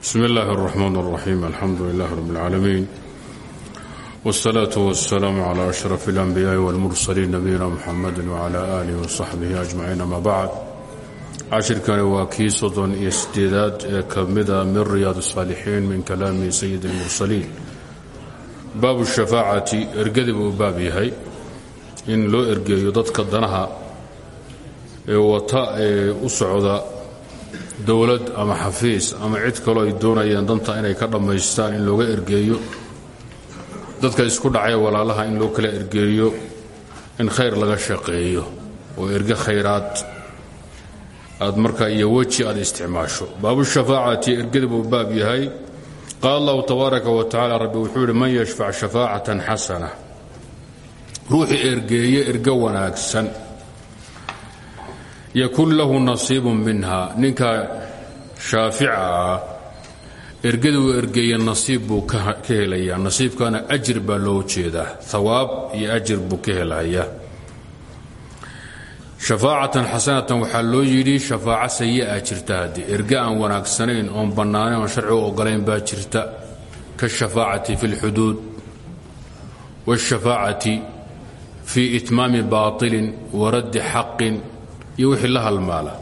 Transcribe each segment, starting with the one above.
bsm اllahi الرحmn الرaxيim alxamdu لlah rb اlcaalamiin wالsalaaة wالsalaam عlى أشhrف الأnbiyaaءi wاlmursaliin nabiyina mxamadi wعlى آlih وصaxbihi أجmaciin ama bacd cashirkani waa kii soddon iyo sideedaad ee ka mida min riyaad الصaalixiin min kalaami sayid الmursaliin baabu الshafaacati ergadi buu baab yahay in loo ergeeyo dadka danaha ee wata ee u socda dowlad ama xafiis ama cid kaloo ay doonayeen danta inay ka dhammaystaan in looga ergeeyo. Dadka isku dhacay walaalaha in loo kala ergeeyo in khayr laga shaqeeyo oo erge khayraad aad markaa iyo weji aad isticmaasho. Baabushafaacati ergada buu baab yahay. Qaala allahu tabaaraka wa tacala rabbi wuxuu yidhi man yashfac shafaacatan xasana. Ruuxii ergeeye erge wanaagsan yakun lahu nasiibun minha ninka shaafica ah ergada uu ergeeye nasiib buu ka helayaa nasiibkana ajir baa loo jeedaa hawaab iyo ajir buu ka helayaa shafaacatan xasanatan waxaa loo yidhi shafaaco sayi'a jirta haddii erge aan wanaagsanayn oon bannaanayn oon sharcigu ogolayn baa jirta kaashafaacati fi اlxuduud waاshafaacati fii itmaami baaطilin waraddi xaqin iyo wixii la halmaala.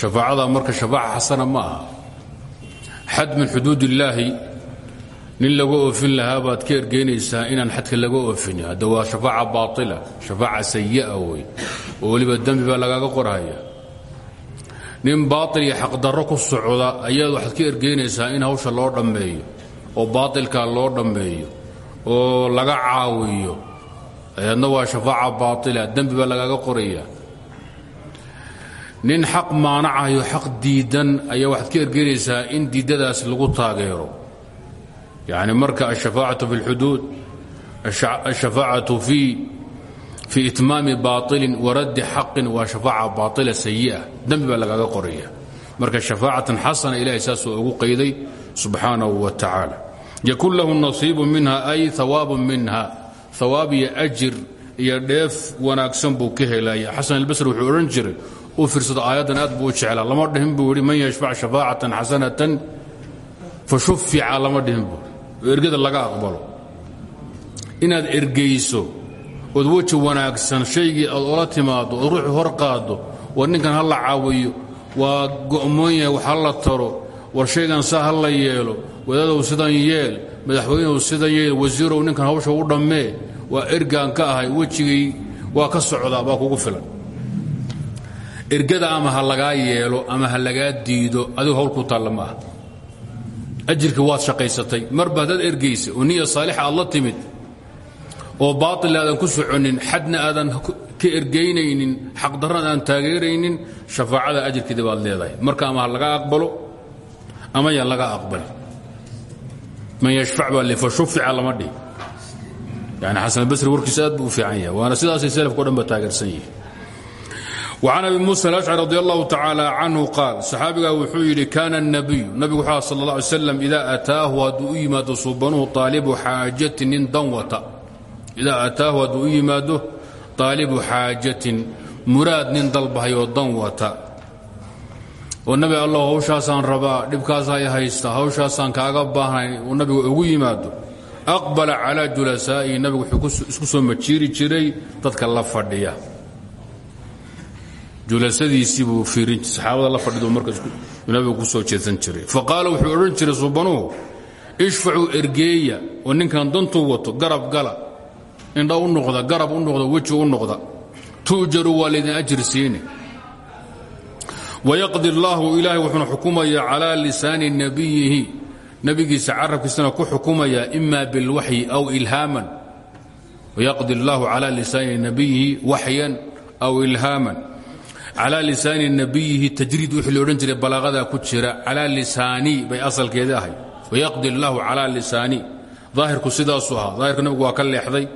Shafaacada marka shafaaca xasana ma aha. Xad min xuduud illaahi nin laga oofin lahaa baad ka ergeynaysaa inaan xadka laga oofin hadda waa shafaaca baaila shafaaca sayi'a wey oo weliba dembi baa lagaaga qorhaya nin baail iyo xaqdarro ku socda ayaad waxaad ka ergeynaysaa in hawsha loo dhammeeyo oo baailkaa loo dhammeeyo oo laga caawiyo. Ayadna waa shafaaca baaila dembi baa lagaaga qoraya nin xaq maanacayo xaq diidan ayaa waxaad ka ergeynaysaa in diidadaas lagu taageero. Yani marka alshafaacatu fi اlxuduud alshafaacatu fii itmaami baaطilin waraddi xaqin waa shafaaca baaila sayi'a dembi baa lagaaga qoraya marka shafaacatan xasana ilahay saasuu ugu qayday subxaanahu wa tacaala. Yakun lahu nasiibu minha ay hawaabu minha. Hawaab iyo ajir iyo wanaagsan buu ka helaya xasan albasri wuxuu odhan jiray u fiirsado aayaddan aad buu u jeclaa. Lama dhihin buu yidhi man yashfac shafaacatan xasanatan fa shufica lama dhihin buu ergada laga aqbalo. Inaad ergayso ood weji wanaagsan shaygii aad ola timaaddo ood ruuxu hor qaaddo war ninkan ha la caawiyo waa go'moon yahay wax ha la taro war shaygan saa ha la yeelo wadadow sidan yeel madaxweynehu sidan yeel wasiirow ninkan hawsha u dhammee waa ergaan ka ahay wejigay waa ka socdaa baa kugu filan ergada ama ha lagaa yeelo ama ha lagaa diido adigu hawl ku taalla ma aha ajirka waad shaqaysatay. Marba haddaad ergaysa oo niya saalixa aad la timid oo baatil aadan ku soconin xadna aadan ka ergaynaynin xaqdarran aan taageeraynin shafaacada ajirkeeda baad leedahay. Marka ama ha aqbalo ama yaan laga aqbali man yashfac baa lifa shufica lama dhihi. Yani xasan albasri warkiisa aad buu u fiican yahay waana sidaasay salafka o dhan ba taageersan yihiin وcan abi muسى الأشcري رضي الله تaعالى عنه قاal صxaabigaa wuxuu yidhi kana النabiyu nabigu wxu sal اه علي sسلم إida ataahu hadduu u yimaado subanuhu طaalibu xaajatin nin dan wata idaa ataahu hadduu u yimaado طaalibu xaajatin muraad nin dalbahayoo dan wata oo nabi allah hawshaasaan rabaa dhibkaasaa i haysta hawshaasaan kaaga baahnay uu nabigu ugu yimaado aqbala calىa julasaa'ihi nabigu wuxuu isku soo majiiri jiray dadka la fadhiya julasadiisii buu fiirin saxaabada la fadhidu marka nabigu ku soo jeedsan jiray. Faqaala wuxuu odhan jiray subanuhu ishfacuu ergeeya oo ninkan dantuu wato garab gala. Indha u noqda garab u noqda weji u noqda. Tu'jaru waa laydin ajir siini wayaqdi allaahu ilaahay wuxuuna xukumayaa calaa lisaani nabiyihi nebigiisa carabkiisana ku xukumayaa ima bilwaxyi aw ilhaaman. Wayaqdi allaahu calaa lisaani nabiyihi waxyan aw ilhaaman calaa lisaani nabiyihi tajriid wixii lo odhan jiray ku jira. Calaa lisaani bay asalkeedii ahay wayaqdi اllahu calaa lisaani. Daahirku sidaasuu ahaa. Daahirka nabigu waa ka leexday.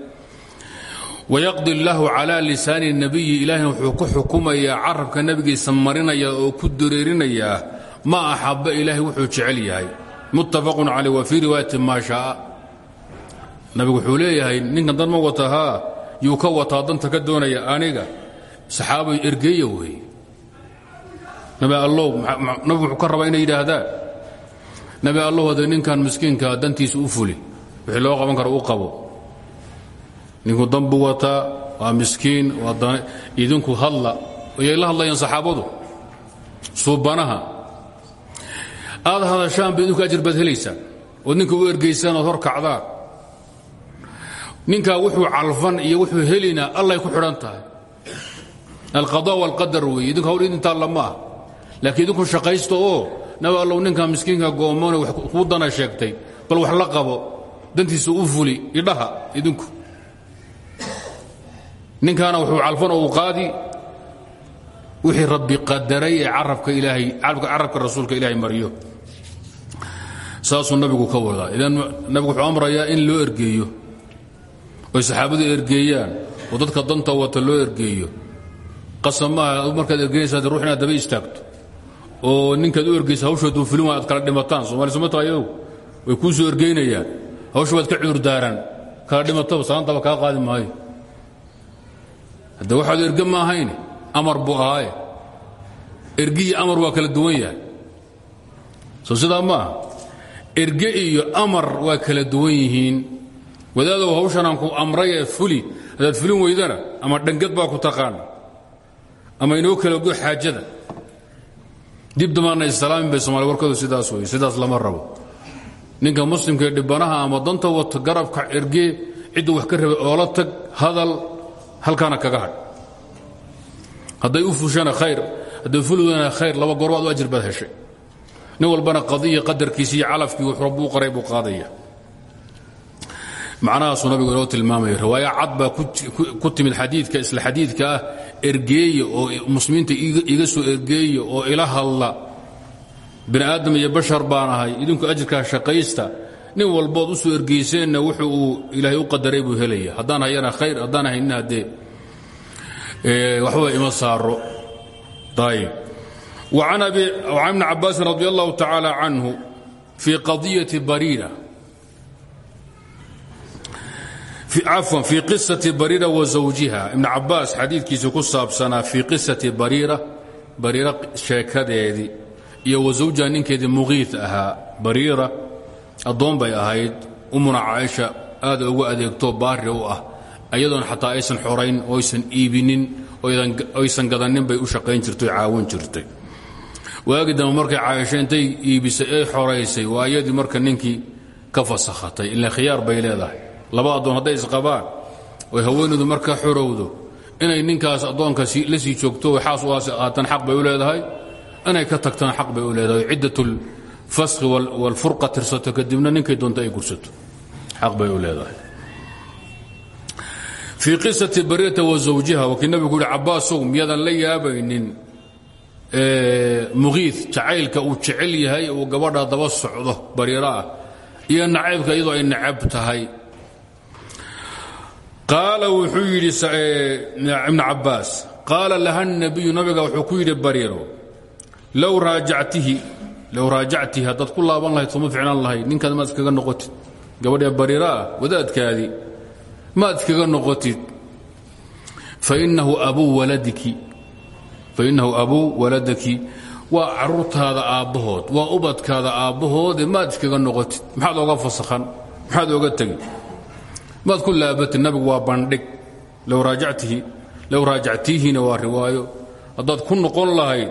Wayaqdi اllahu calaa lisaani nabiyi ilaahina wuxuu ku xukumayaa carabka nebigiisa marinaya oo ku dareerinayaa ma axaba ilaahay wuxuu jecel yahay. Muttafaqun caleyh wa fii riwaayati maa shaaa nabigu wuxuu leeyahay dan ma wata haa? Ka wataa danta ka doonaya aniga saxaabay ergeeya weeye nabi allow nabigu wuxuu ka rabaa inay yidhaahdaan nabi allahooda ninkan miskiinka dantiisa u fuli wixii loo qaban karo u qabo. Ninku danbu wataa waa miskiin waa idinku hadla. Ayay la hadlayaan saxaabadu. Suubanaha. Aad hadashaan ba idinku ajir baad helaysaan ood ninka u ergaysaan ood hor kacdaan. Ninkaa wuxuu calfan iyo wuxuu helina allay ku xidhan tahay alqada wاlqadar weeye idinku hawl idintaa lama. Ah laakiin idinku shaqaysta oo nabi allow ninkaa miskiinka goomone wax kuu dana sheegtay. Bal wax la qabo dantiisa u fuli idhaha idinku. Ninkaana wuxuu calfan oo u qaadi. Wixii rabbi qadaray ee carabka ilaahay carabka rasuulka ilaahay mariyo. Saasuu nabigu ka wadaa. Idan nabigu wuxuu amrayaa in loo ergeeyo. Oy saxaabadu ergeeyaan oo dadka danta wata loo ergeeyo qasab maaha markaad ergeynaysa inaad daba istaagto. Oo ninkaad u ergeysa hawshooduu fulin waa ad kala dhimataan. Somaali somataayow way kuu soo ergeynayaan. Hawsha waad ka cudurdaaraan kala dhimataba salaantaba kaa qaadi maayo. Hadde waxaad erge ma amar buu ahaaye. Ergiyi amar waa kala duwan yahay. Soo sidaa ma iyo amar waa kala duwan yihiin. Wadaadow hawshanaan ku amray ee fuli haddaad fulin weydana ama dhangad baa ku taqaan ama inoo kala go xaajada. Dib damaanna islaamin bay somaali warkoodu sidaas wey sidaas lama rabo. Ninka muslimka ee dhibanaha ama danta wato garabka erge cidduu wax ka rabay oola tag hadal halkaana kaga hadh hadday u fushana khayr hadday fulidana khayr laba goor baad u ajir baad heshay. Nin walbana qadiya qadarkiisi iyo calafkii wux rabbu u qaray buu qaadaya macnahaasuu nabigu inoo tilmaamaya riwaayo cad baa ku timid xadiidka isla xadiidka ah oo muslimiinta iga soo ergeeye oo ila hadla. Bini aadam iyo bashar baan idinku ajirkaa shaqaysta nin walbood u soo ergeyseenna wuxuu ilaahay u qadaray buu helaya. Haddaan hayana khayr haddaan haynina haddee waxba ima saaro ayb wacan bni cabbaasin radi allahu tacaala canhu fii qadiyati bariira. cafwan fii qisati bariira wa zawjiha. Ibnu cabbaas xadiidkiisii ku saabsanaa fii qisati bariira bariira sheekadeedii iyo wa zawjiha ninkeedii muqiid ahaa. Bariira addoon bay ahayd. Ummuna caaisha aad ugu adeegto baari u ah. Iyadoon xataa aysan xorayn oysan iibinin oysan gadanin bay u shaqayn jirtay caawin jirtay. Waagi dambe markay caaisha intay iibisay ee xoraysay waa iyadii marka ninkii ka fasakhatay ila bay leedahay laba addoon hadday isqabaan oy haweenaydu marka xorowdo inay ninkaas addoonka la sii joogto xaas u aatan xaq bay u leedahay inay ka tagtana xaq bay u leedahay. Ciddatul faskhi walfurqa tirsato kadibna ninkay doonto ay gursato. Xaq bay u leedahay. Fii qisati bariirata wa zawjiha wakii nabigu uhi cabaasow miyaadan la yaabaynin. Muqiid jacaylka uu jecel yahay uu gabadha daba socdo bariiro ah iyo nacaybka iyadoo ay nacab tahay qaala wuxuu yidhi ibn cabbaas qaala laha nabiyu nabiga wuxuu ku yidhi bariiro low raajactihi low raajactihi haddaad ku laaban lahayd sooma ficnaan lahayd ninkaad maad iskaga noqotid gabadhee bariiro ah wadaadkaadii iskaga noqotid fainahu abuu waladaki waa caruurtaada aabbahood waa ubadkaada aabbahoode maad iskaga noqotid maxaad oga fasakhan maxaad oga tegi maad ku laabatid nabigu waa bandhig. Low raajactiihina waa riwaayo. Haddaad ku noqon lahayd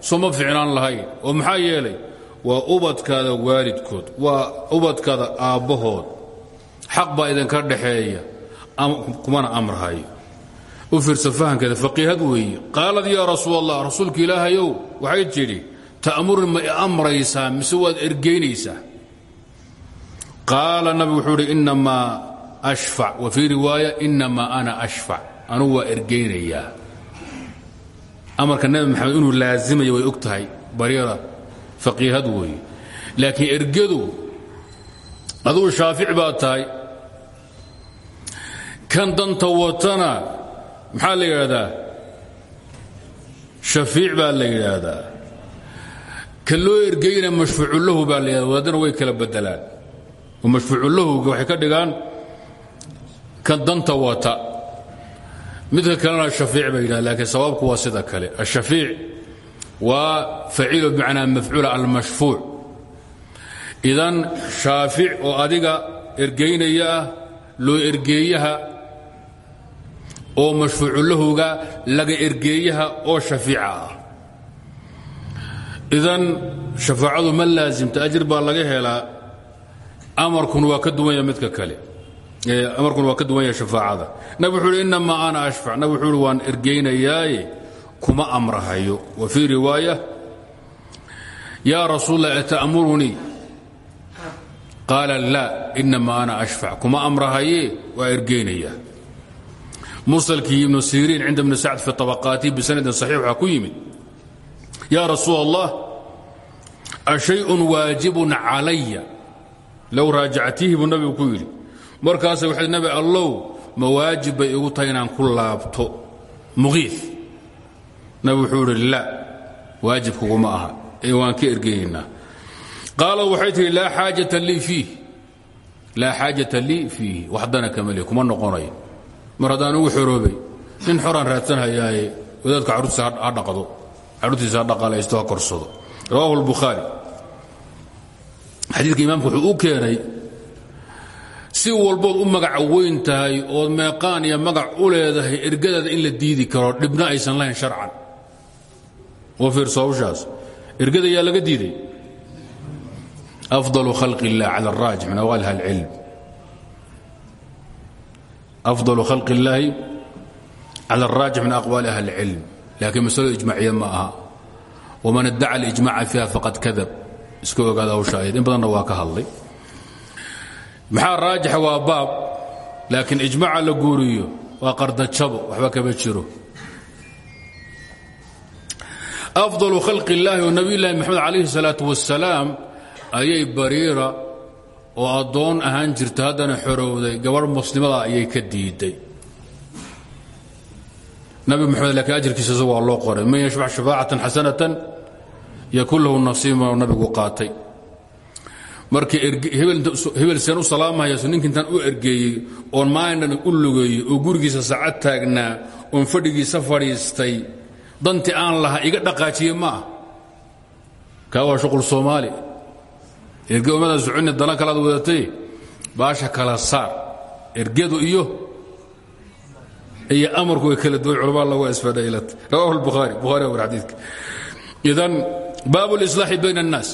sooma ficnaan lahayd oo maxaa yeelay waa ubadkaada waalidkood waa ubadkaada aabbahood. Xaq baa idinka dhaxeeya kumana amrhayo u fiirsa fahamkeeda faqiihad weeye. Qaalad yaa rasuul allah rasuulka ilaahayow waxay tidhi ta'murin ma i amraysaa mise waad ergaynaysaa? Qaala nabigu ashfac wa fii riwaaya inamaa ana ashfac anugu waa ergaynayaa amarka nabi maxamed inuu laazimaya way og tahay bariira faqiihad weeye laakiin ergadu adugu shaafic baad tahay kan danta watana maxaa la yidhaahdaa shafiic baa la yidhaahdaa ka loo ergeyna mashfuucu lahu baa la yidhahda wadaadana way kala bedelaan oo mashfuucu lahuga waxay ka dhigaan kan danta wata midka kalena shafiic bay yidhahda laakiin sabaabku waa sida kale. Ashafiic waa faciilo bimacnaa mafcuula almashfuuc idan shaafic oo adiga ergaynaya ah loo ergeeyaha oo mashfuuculahoga laga ergeeyaha oo shafiica ah. Idan shafaacadu ma laasimta ajir baa laga helaa amarkuna waa ka duwan yaha midka kale amarkuna waa ka duwan yaha shafaacada. Nabig wuxuu uhi inamaa ana ashfac. Nabig wuxuu uhi waan ergaynayaaye kuma amrahayo. Wa fii riwaaya yaa rasuul lah ata'murunii? Qaala laa inamaa ana ashfac. Kuma amrahaye waa ergaynaya mursalkii ibnu siriin cinda ibni sacd fi طabaqaatihi bisanadin saxiix waxaa ku yimid yaa rasuul allah ashayun waajibun calaya? Low raajactihi buu nabigu ku yidhi markaasa waxay nabi allow ma waajib bay igu ku laabto. Muqiif nabi wuxuu la waajib kuguma aha. Ee waan ka ergeyaynaa qaala waxay tihi laa xaajata lii fiih. Laa xaajata lii fiihi waxdana kama le kuma noqonayo mar haddaan ugu xoroobay nin xoraan raadsanhayaaye wadaadka carruurtiisa ha dhaqdo. Carruurtiisa ha dhaqaalaysto ha korsado. Rawaahu lbukhaari xadiidka imaamku wuxuu u keenay si walbood u magac weyn tahay ood meeqaan iyo magac u leedahay ergadaada in la diidi karo dhibna aysan lahayn sharcan oo fiirso hawshaas ergada yaa laga diiday afضل khalq الlah calى الraajix min awaliha اlcilm afضل khalq اllaahi calى الraajix min aqwaali ahli اlcilm laakiin masaladu ijmaaciya ma aha waman iddaca اlijmaca fiiha faqad kadab iska ogaada hawsha ayad in badanna waa ka hadlay maxaa raajixa waa baab laakiin ijmaca la guuriyo waa qardajabo waxba kama jiro. Afdalu khalqi illaahi oo nebiyullaahi moxamed calayhi salaatu wasalaam ayay bariira oo addoon ahaan jirta haddana xorowday gabadh muslimada ayay ka diidday nabi moxamed laakiin ajirkiisas waa loo qoray. Man yashbax shafaacatan xasanatan yakun lahu nasiima nabigu qaatay markii hebel seen u salaamahayaasu ninki intaan u ergeeyey oon maalindhan u lugeeyey oo gurigiisa saacad taagnaa oon fadhigiisa fadhiistay danti aan lahaa iga dhaqaajiye ma ah waa shuqul soomaali. Erge ummada soconi dana kalaad wadatay baasha kala saar ergedu iyo iyo amarku kala duwan culama lagu asfadhaylata rawahu lbukhaari bukhari war xadiidka. Idan baabu lislaaxi bayna annaas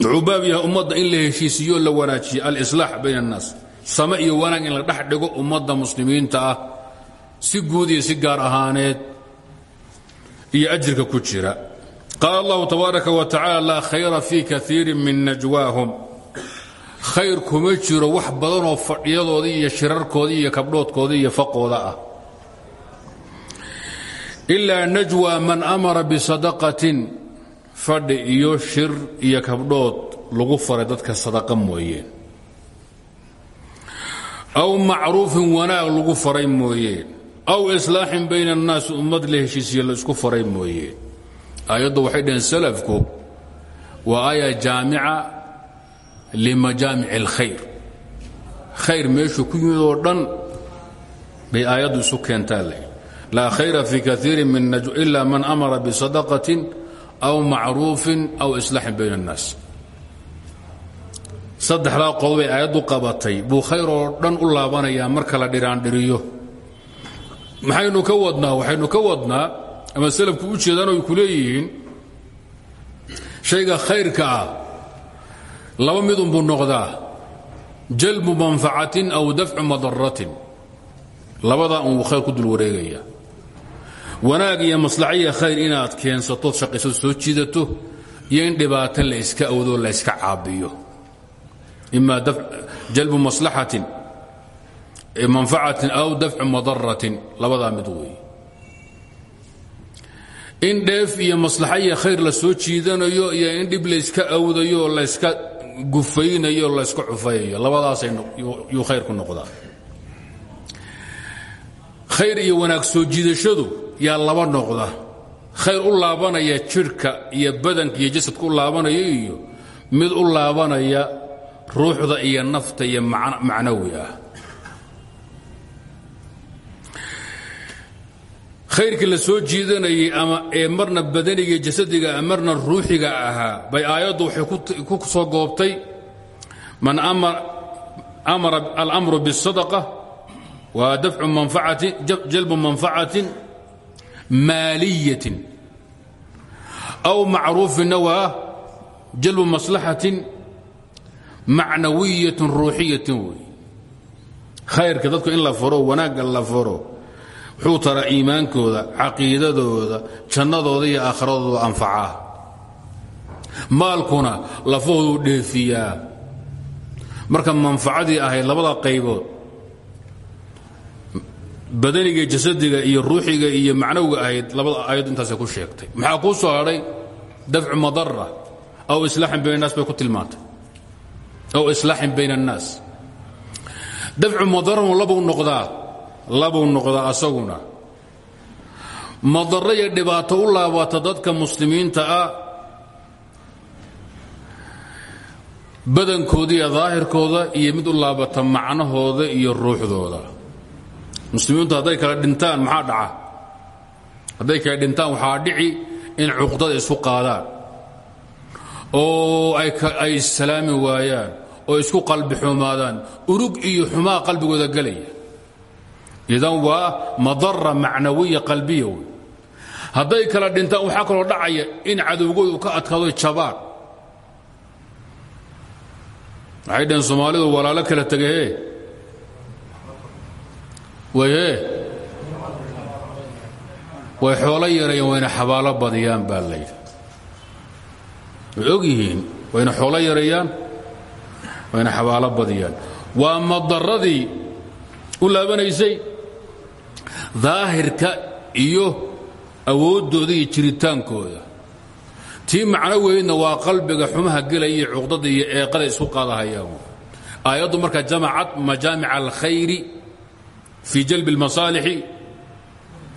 wuxuu baab yahay ummadda in la heshiisiyo la wanaajiyo. Alislaax bayna annaas. Same iyo wanaag in la dhex dhigo ummadda muslimiinta ah si guud iyo si gaar ahaaneed iyo ajirka ku jira. Qaal allahu tabaaraka wa tacala khayra fii kaiirin min najwaahum. Khayr kuma jiro wax badanoo fadhiyadoodii iyo shirarkoodii iyo kabdhoodkoodii iyo faqooda ah. Ilaa najwa man amara bisadaqatin fadhi iyo shir iyo kabdhood lagu faray dadka sadaqa mooyeen aw macruufin wanaag lagu faray mooyeen aw islaaxin bayna annaas ummad la heshiisiyo la faray mooyeen aayaddu waxay dhaheen salafku waa aaya jaamica limajaamic اlkhayr khayr meeshuu ku yimid oo dhan bay aayaddu isu keentaa leh. Khayra fii kaiirin min ila man amara bisadaqatin aw macruufin aw islaaxin bayna اnnaas saddexdaa qodobay aayaddu qabatay buu khayr oo dhan u laabanayaa marka la dhiraandhiriyo maxaynu ka wadnaa waxaynu ka wadnaa ama salafku u jeedaan oy ku leeyihiin shayga khayrka ah laba midunbuu noqdaa jalbu manfacatin aw dafcu madaratin labadaa unbuu khayr ku dul wareegaya wanaag iyo maslaxiya khayr inaad keensatood shaqaysad soo jiidato iyo in dhibaato la yska awdoo la yska caabiyo. Ima jalbu maslaxatin manfacatin aw dafcu madaratin labadaa mid weeye. In dheef iyo maslaxa iyo khayr la soo jiidanayo iyo in dhib layska awdayo layska gufaynayo layska cufayayo labadaasay yuu khayr ku noqdaa. Khayr iyo wanaag soo jiidashadu yaa laba noqda. Khayr u laabanaya jidhka iyo badanka iyo jasadka u laabanaya iyo mid u laabanaya ruuxda iyo nafta iyo macnawi ah. Khayrkii la soo jiidanayay ee marna badaniga jasadiga marna ruuxiga ahaa bay aayaddu waxay ku soo goobtay. Man amara alamru biاsadaqa waa dafcu manfacati jalbu manfacatin maaliyatin aw macruufinna waa jalbu maslaxatin macnawiyatin ruuxiyatin wey. Khayrka dadku in la furo wanaagga la furo wuxuu taraa iimaankooda caqiidadooda jannadooda iyo aakhiradooda anfacaa. Maalkuna lafahooduu dheefiyaa. Marka manfacadii ahayd labada qaybood badaniga jasadiga iyo ruuxiga iyo macnawiga ahayd labada aayad intaasay ku sheegtay. Maxaa kuu soo hadhay dafcu madara aw islaaxin bayn annaas bay ku tilmaantay. Aw islaaxin bayn annaas. Dafcu madaranu labuu noqdaa labuu noqdaa asaguna. Madaro iyo dhibaato u laabata dadka muslimiinta ah badankooda iyo iyo mid u laabata macnahooda iyo ruuxdooda muslimiintu hadday kala dhintaan maxaa dhaca? Hadday kala dhintaan waxaa dhici in cuqdada isu qaadaan. Oo ay salaami waayaan oo isku qalbi xumaadaan. Urug iyo xumaa qalbigooda gelaya idan waa madara macnawiya qalbiya wey hadday kala dhintaan waxaa kaloo dhacaya in cadowgoodu ka adkaado jabaan. Waxay dhaheen soomaalidu walaalo kala tegahe wayhe way xoolo yarayeen wayna xabaalo badiyaan baa layidhi way wayna xoolo yareeyaan wayna xabaalo badiyaan. Waa madaradii u laabanaysay iyo awooddooda iyo jiritaankooda. Tii macno weydna waa qalbiga xumaha gelaya iyo cuqdada iyo eeqada isku qaadahayaan. Aayaddu markaa jamacad majaamica alkhayri fii jalbi اlmasaalixi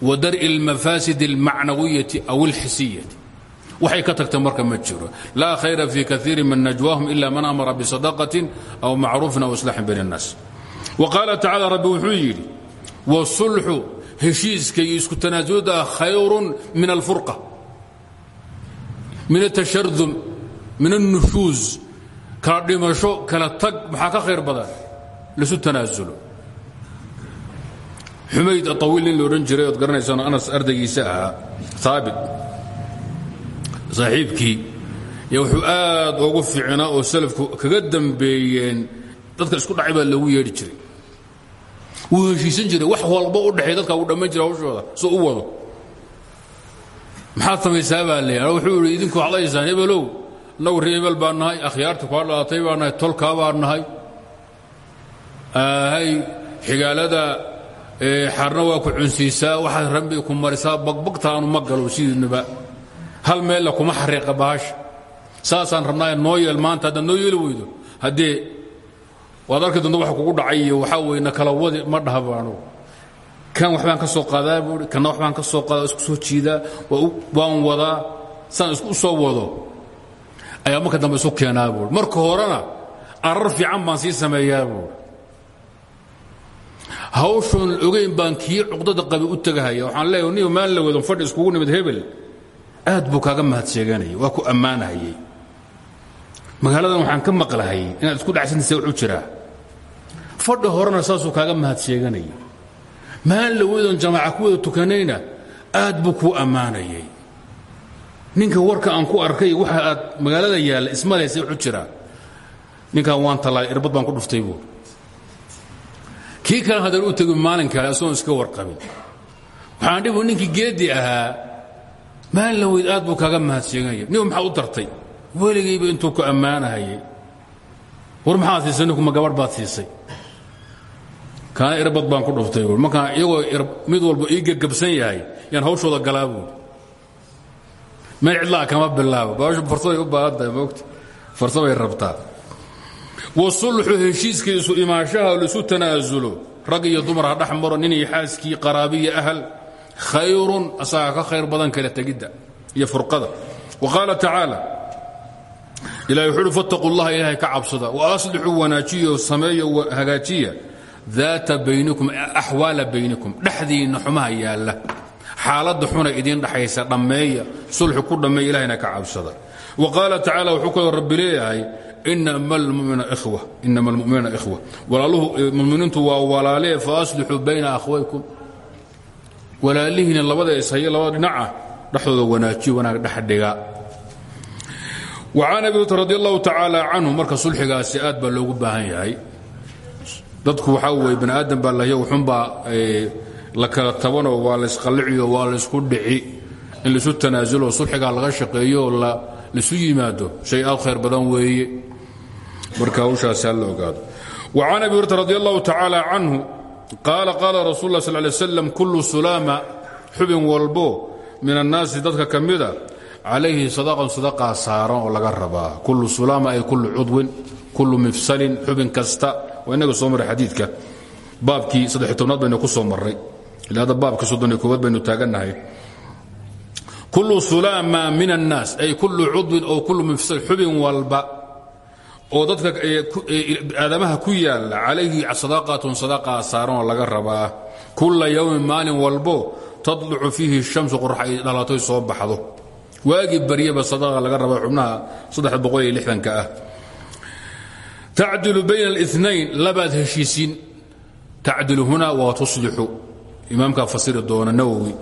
wa dar'i اlmafaasid اlmacnawiyati aw اlxisiyati waxay ka tagta marka ma jiro laa khayra fii kaiiri min najwaahum ila man amara bisadaqatin aw macruufin aw islaaxin bayn الnaas wa qaala tacala rabbi wuxuu yidhi wasulxu heshiiska iyo isku tanaasulada khayrun min alfurqa min atashardum min alnushuuz kala dhimasho kala tag maxaa ka khayr badan laisu tanaasulo xumayd aطawiil nin la odhan jiray ood garanaysaan anas ardaygiisa ahaa haabit saaxiibkii y wuxuu aad ugu fiicnaa oo salafku kaga dambeeyeen dadka isku dhacay baa loogu yeedhi jiray. Wuu heshiisan jiray wax walba u dhexeey dadka uu dhammayn jiray hawshooda soo u wado. Maxaad samaysaa baa leeyahay wuxuu idhi idinku waxaad haysaan hebelow annagu ree hebel baan nahay akhyaarta kaa dhalatay baan nahay tolkaa baan nahay. Hay xigaalada xarna waa ku cunsiisaa waxaad rambi ku marisaa bagbagtaanu ma galo sidiinaba hal meella kuma xariiqa bahasha saasaan rabnaaye noo yeel maanta haddaad noo yeeli weydo. Haddee waad arki doonta wax kugu dhacay iyo waxaa weye na kala wadi ma dhahaba anugu kan waxbaan ka soo qaadaa buui kanna waxbaan ka soo qaadaa isku soo jiidaa waan wadaa. Saan isku soo wado. Ayaa marka dambe isu keenaa buui marka horena arar fiican baan sii sameeyaa buui hawshoon ogayn baan kii cuqdada qabi u tegahaya waxaan leeya ni maan la wadon fadhi iskugu nimid hebel. Aad buu kaaga mahad sheeganayay waa ku ammaanahayey magaaladan waxaan ka maqlahayay inaad isku dhacsantaysa wuxuu jiraa. Fadhi horena saasuu kaaga mahad sheeganayay maan la wadon jamaaca ku wada tukanayna aad buu kuu ammaanayay. Ninka warka aan ku arkay waxa aad magaalada yaalla ismalaysa wuxuu jiraa. Ninkan waan tallaay irbad baan ku dhuftay buu kii kale haddaan u tegi maalin kale asagoon iska warqabin. Waxaan dhibu ninkii geedi ahaa. Maalin la weyd aad buu kaaga mahad sheeganaya niba maxaad u dartay? Weligayba intuu ku ammaanahayay war maxaad siisay? Ninkuma gabadh baad siisay. Kaana irbad baan ku dhuftay buui markaan iyagoo mid walba ii gegabsan yahay yaan hawshooda galaa buui meel cidlaa kama bilaabo. Baashu farsaday u baahan tahay moogta farsabay rabtaa wasulxu heshiiskiisu imaashaha laisu tanaasulo rag iyo dumar ha maro nin iyo xaaskii qaraabiya ahal. Khayrun asagaa ka khayr badan kala tegidda iyo furqada. Wa qaala tacaala ilahi wuxu uhi fattaquu llaha ilaahay ka cabsada. Wa aslixuu wanaajiyo sameeyo hagaajiya. Daata baynikum axwaala baynikum. Dhexdiinna xumaha yaalla. Xaaladda xuna idiin dhaxaysa dhammeeya. Sulxi ku dhammeeya ilahayna ka cabsada. Wa qaala tacaala wuxuu inama almu'minuuna ikhwa walaaluhu muminiintu waa walaalee fa aslixuu bayna akhwaykum walaalihiina labada ishaye labada dhinaca dhexdooda wanaajiyo wanaag dhexdhiga وcan abi hurta radi allahu tacaala canhu marka sulxigaasi aad baa loogu baahan yahay dadku waxaa weye bani aadam baa lahy wuxunbaa la kala tabanoo waa laysqalliciyo waa laysku dhici in laisu tanaasulo sulxigaa laga shaqeeyo laisu yimaado shay aad khayr badan weeye marka hawshaasi hala ogaado وcan abi hurta radi allahu tacaala canhu qaala qaala rasul kullu sulaama xubin walbo min annaasi dadka ka mida calayhi sadaqan saaran oo laga rabaa. Kullu sulaama ay kullu cudwin kullu mifsalin xubin kasta. Waa inaga soo marray xadiidka. Baabkii saddex tobnaad baynu ku soo marray. Ila hadda baabkii soddon iyo koowaad baynu taagannahay kullu sulaama min annaas ay kullu cudwin oo kullu mifsal xubin walba oo dadka eh, eh, aadamaha ku yaalla calayhi sadaqatun sadaqaa saaran oo laga rabaa. Kulla yowmin maalin walbo tadlucu fiihi shamsu qorax ay soo baxdo. Waagii baryaba sadaqa laga rabaa xubnaha saddex ah. Tacdilu bayna alinayn labaad heshiisiin. Tacdilu huna waa tuslixu imaamkaa fasiri doona nawowi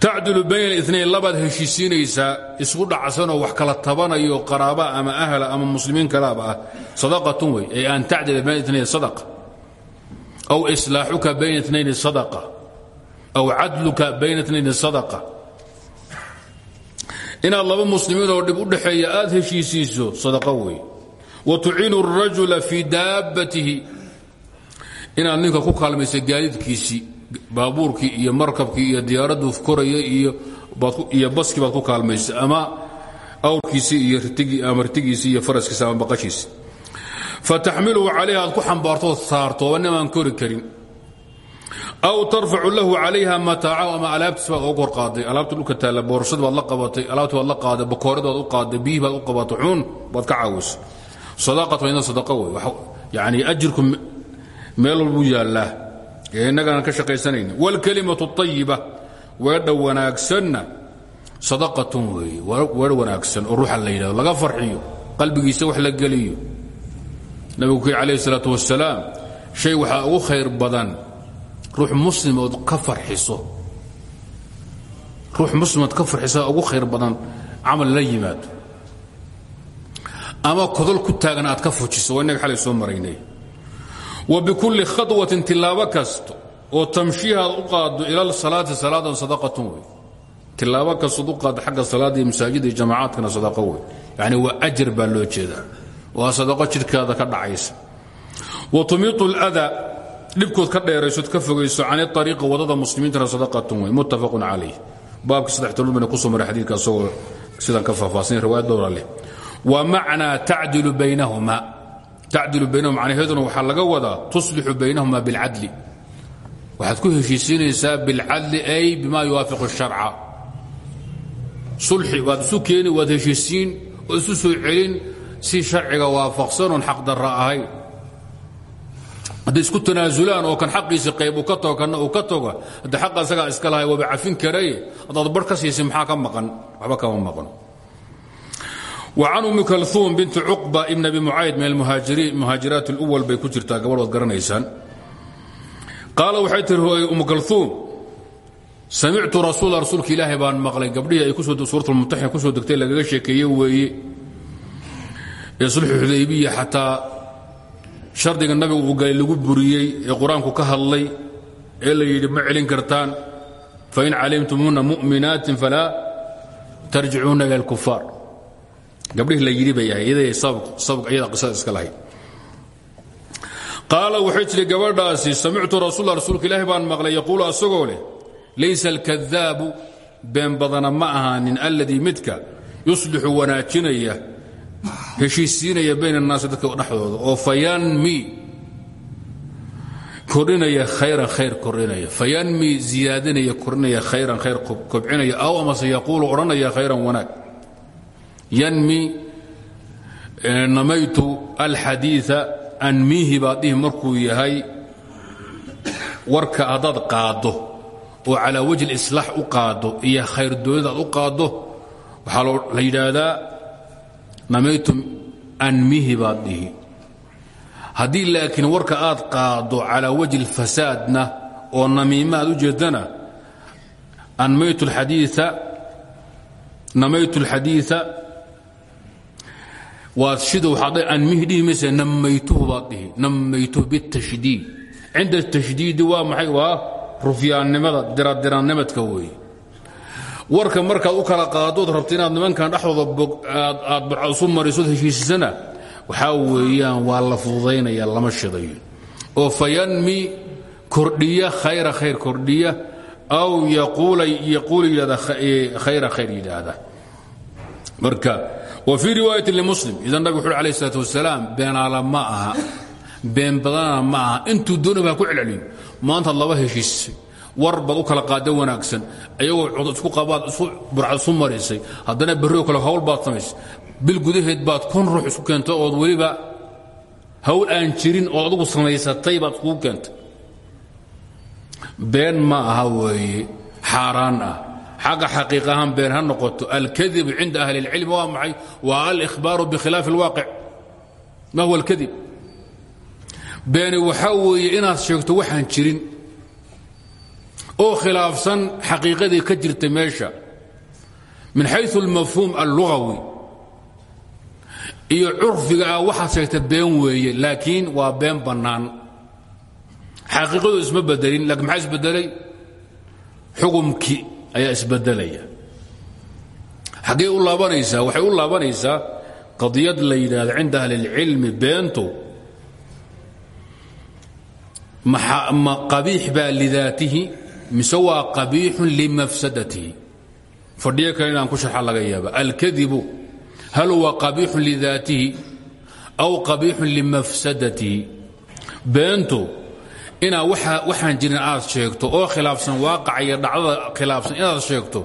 tacdilu bayna الاثnayn labaad heshiisiinaysaa isku dhacsanoo wax kala tabanayo qaraaba ama ahla ama muslimiin kalaaba ah sadaqatun wey ay an tacdila bayna اثnayn sadaqa aw islaaxuka bayna اثnayn sadaqa aw cadluka bayna اثnayn sadaqa inaad laba muslimiinoo dhib u dhexeeya aad heshiisiiso sadaqo wey wa tuciinu الrajula fii daabbatihi inaad ninka ku kaalmaysa gaadiidkiisii baabuurkii iyo markabkii iyo diyaaraddu koraya iyo baskii baad ku kaalmaysa ama awrkiisii iyo ama rtigiisii iyo faraskiisi ama baqashiisi fataxmiluhu calayha aad ku xambaartood saarto nimaan kori karin. Aw tarfacu lahu calayha mataacahu ama alaabtiis baad oga hor qaaday. Alaabta dhulka taalla boorsad baad la qabatay alaabti baad la qaaday bakoorad baad u qaaday biyih baad u qabatay xuun baad ka caawisay. Sadaqat waa ina sadaqa wey yani ajirku meel walbuu yaallaa ee innagaan ka shaqaysanayni wاlkalimatu الطayiba weedha wanaagsanna sadaqatun weeye weer wanaagsan oo ruuxa la yidhahdo laga farxiyo qalbigiisa wax la geliyo nabigu ku alayh الsalaaة wasalaam shay waxaa ugu khayr badan ruux muslim ood ka farxiso ruux muslimood ka farxisa ugu khayr badan camal la yimaado ama kodol ku taagan aad ka fujiso waa innaga xalay soo maraynay wa bikulli khawatin tilaabo kasto. Oo tamshiihaad u qaaddo ila salaati salaadan sadaqatun wey. Tilaabo kastood u qaaddo xagga salaada iyo masaajida iyo jamacaadkana sadaqo wey. Yacni waa ajar baa loo jeedaa. Waa sadaqo jidhkaada ka dhacaysa. Wa tumiitu aladaa dhibkood ka dheeraysood ka fogayso can iariiqi waddada muslimiintana sadaqatun wey muttafaqun calayh. Baabka saddex tolod bana ku soo maray xadiidka asagoo sidan ka faahfaahsanya riwaayad dhowra leh. Wa macnaa tacdilu baynahumaa tacdilu baynahum macnaheeduna waxaa laga wadaa tuslixu baynahuma bilcadli. Waxaad ku heshiisiinaysaa bilcadli ay bima yuwaafiqu الsharca sulxi waad isu keeni waad heshiisiin oo isu soo celin si sharciga waafaqsanoon xaqdarra ahayn. Hadday isku tanaasulaan oo kan xaqiisi qayb uu ka togo kanna uu ka togo hadde xaqa isagaa iska lahay waaba cafin karaye haddaad bar ka siisay maxaa ka maqan? Waxba kama maqan وcan umi kalثuum binti cuqba ibn abi mucayd min muhaajiraat اlأwal bay ku jirtaa gabadh waad garanaysaan qaala waxay tihi umu kalثuum samictu rasuula rasuulka ilaahay baan maqlay gabdhihii ay suurat mumtaxina kusoo degtay lagaga sheekeeye weeye ee sulxu xudaybiya xataa shardiga nabigu uu galay lagu buriyey ee qur-aanku ka hadlay ee la yidhi ma celin kartaan fain calimtumuuna mu'minaatin falaa tarjicuuna ila اlkufaar gabdhihii la yidhi bay ahay iyada iska lahayd. Qaala waxay tidhi gabadhaasi samictu rasuula rasuulka ilaahi baan maqlay yaquulu asagoo laysa alkadaabu been badana ma ahaanin alladii midka yuslixu wanaajinaya heshiisiinaya bayn annaasi dadka dhexdooda oo fayanmi kordhinaya khayran khayr kordhinaya fayanmi ziyaadinaya kordhinaya khayran khayr kobcinaya aw amase yaquulu odhanaya khayran wanaag yanmi namaytu alxadiia anmiihi baad dhihi markuu yahay warka haddaad qaaddo oo calaa wajhi lislaax u qaado iyo khayr doonida aad u qaaddo waxaa la yidhaahdaa namaytum anmihi baad dhihi. Haddii laakiin warka aad qaaddo calaa wajhi lfasaadna oo namiima aad u jeedana namaytu alxadiia waad shida waxaad anmihi dhihi maysa namaytuhu baad dhihi namaytuhu bitashdiid. Cinda tashdiidi waa maxay? Waa rufyaannimada diradiraannimadka weeye. Warka markaad u kala qaadood rabta inaad nimankan dhexdooda barcausu marisood heshiisisana waxaa weeyaan waa la fududaynaya lama shidayo. Oo fayanmi kordhiya khayra khayr kordhiya aw yaquula yidhahda khayra khayr yidhaahda marka wa fii riwaayati limuslim idan nabig wuxu uri alayh isalaat wasalaam beenaala ma aha been badanana ma aha intuu doonaba ha ku celceliyo maantaad laba heshiisay war baad u kala qaada wanaagsan. Ayagoo isku qabaad isu burcad isu marisay haddana berrio kale hawl baad samaysay bil gudaheed baad kun ruux isku keentay ood weliba hawl aan jirin oo adugu samaysatay baad iskugu keentay. Been ma aha weeye xaaraan ah xagga xaqiiq ahaan been ha noqoto alkadibu cinda ahli اlcilm waa maxay waa alihbaaru bikhilaafi اlwaaqic ma huwa alkadib beeni waxaa weeye inaad sheegto waxaan jirin oo khilaafsan xaqiiqadii ka jirta meesha min xayu اlmafhuum allugawi iyo curfiga ah waxaad sheegta been weeye laakiin waa been bannaan xaqiiqadu isma bedelin lakiin maxaa isbedelay xukumkii ayaa isbedelaya. Xaggee u laabanaysaa waxay u laabanaysaa qadiyad la yidhaahdo cinda ahli اlcilmi beentu qabiix baa lidaatihi mise waa qabiixun limafsadatihi? Fadhiyo kale inaan ku sharxa laga yaaba. Alkadibu hal huwa qabiixun lidaatihi aw qabiixun limafsadatihi? Beentu inaad waxaan jirin aad sheegto oo khilaafsan waaqaca iyo dhacdada khilaafsan inaad sheegto.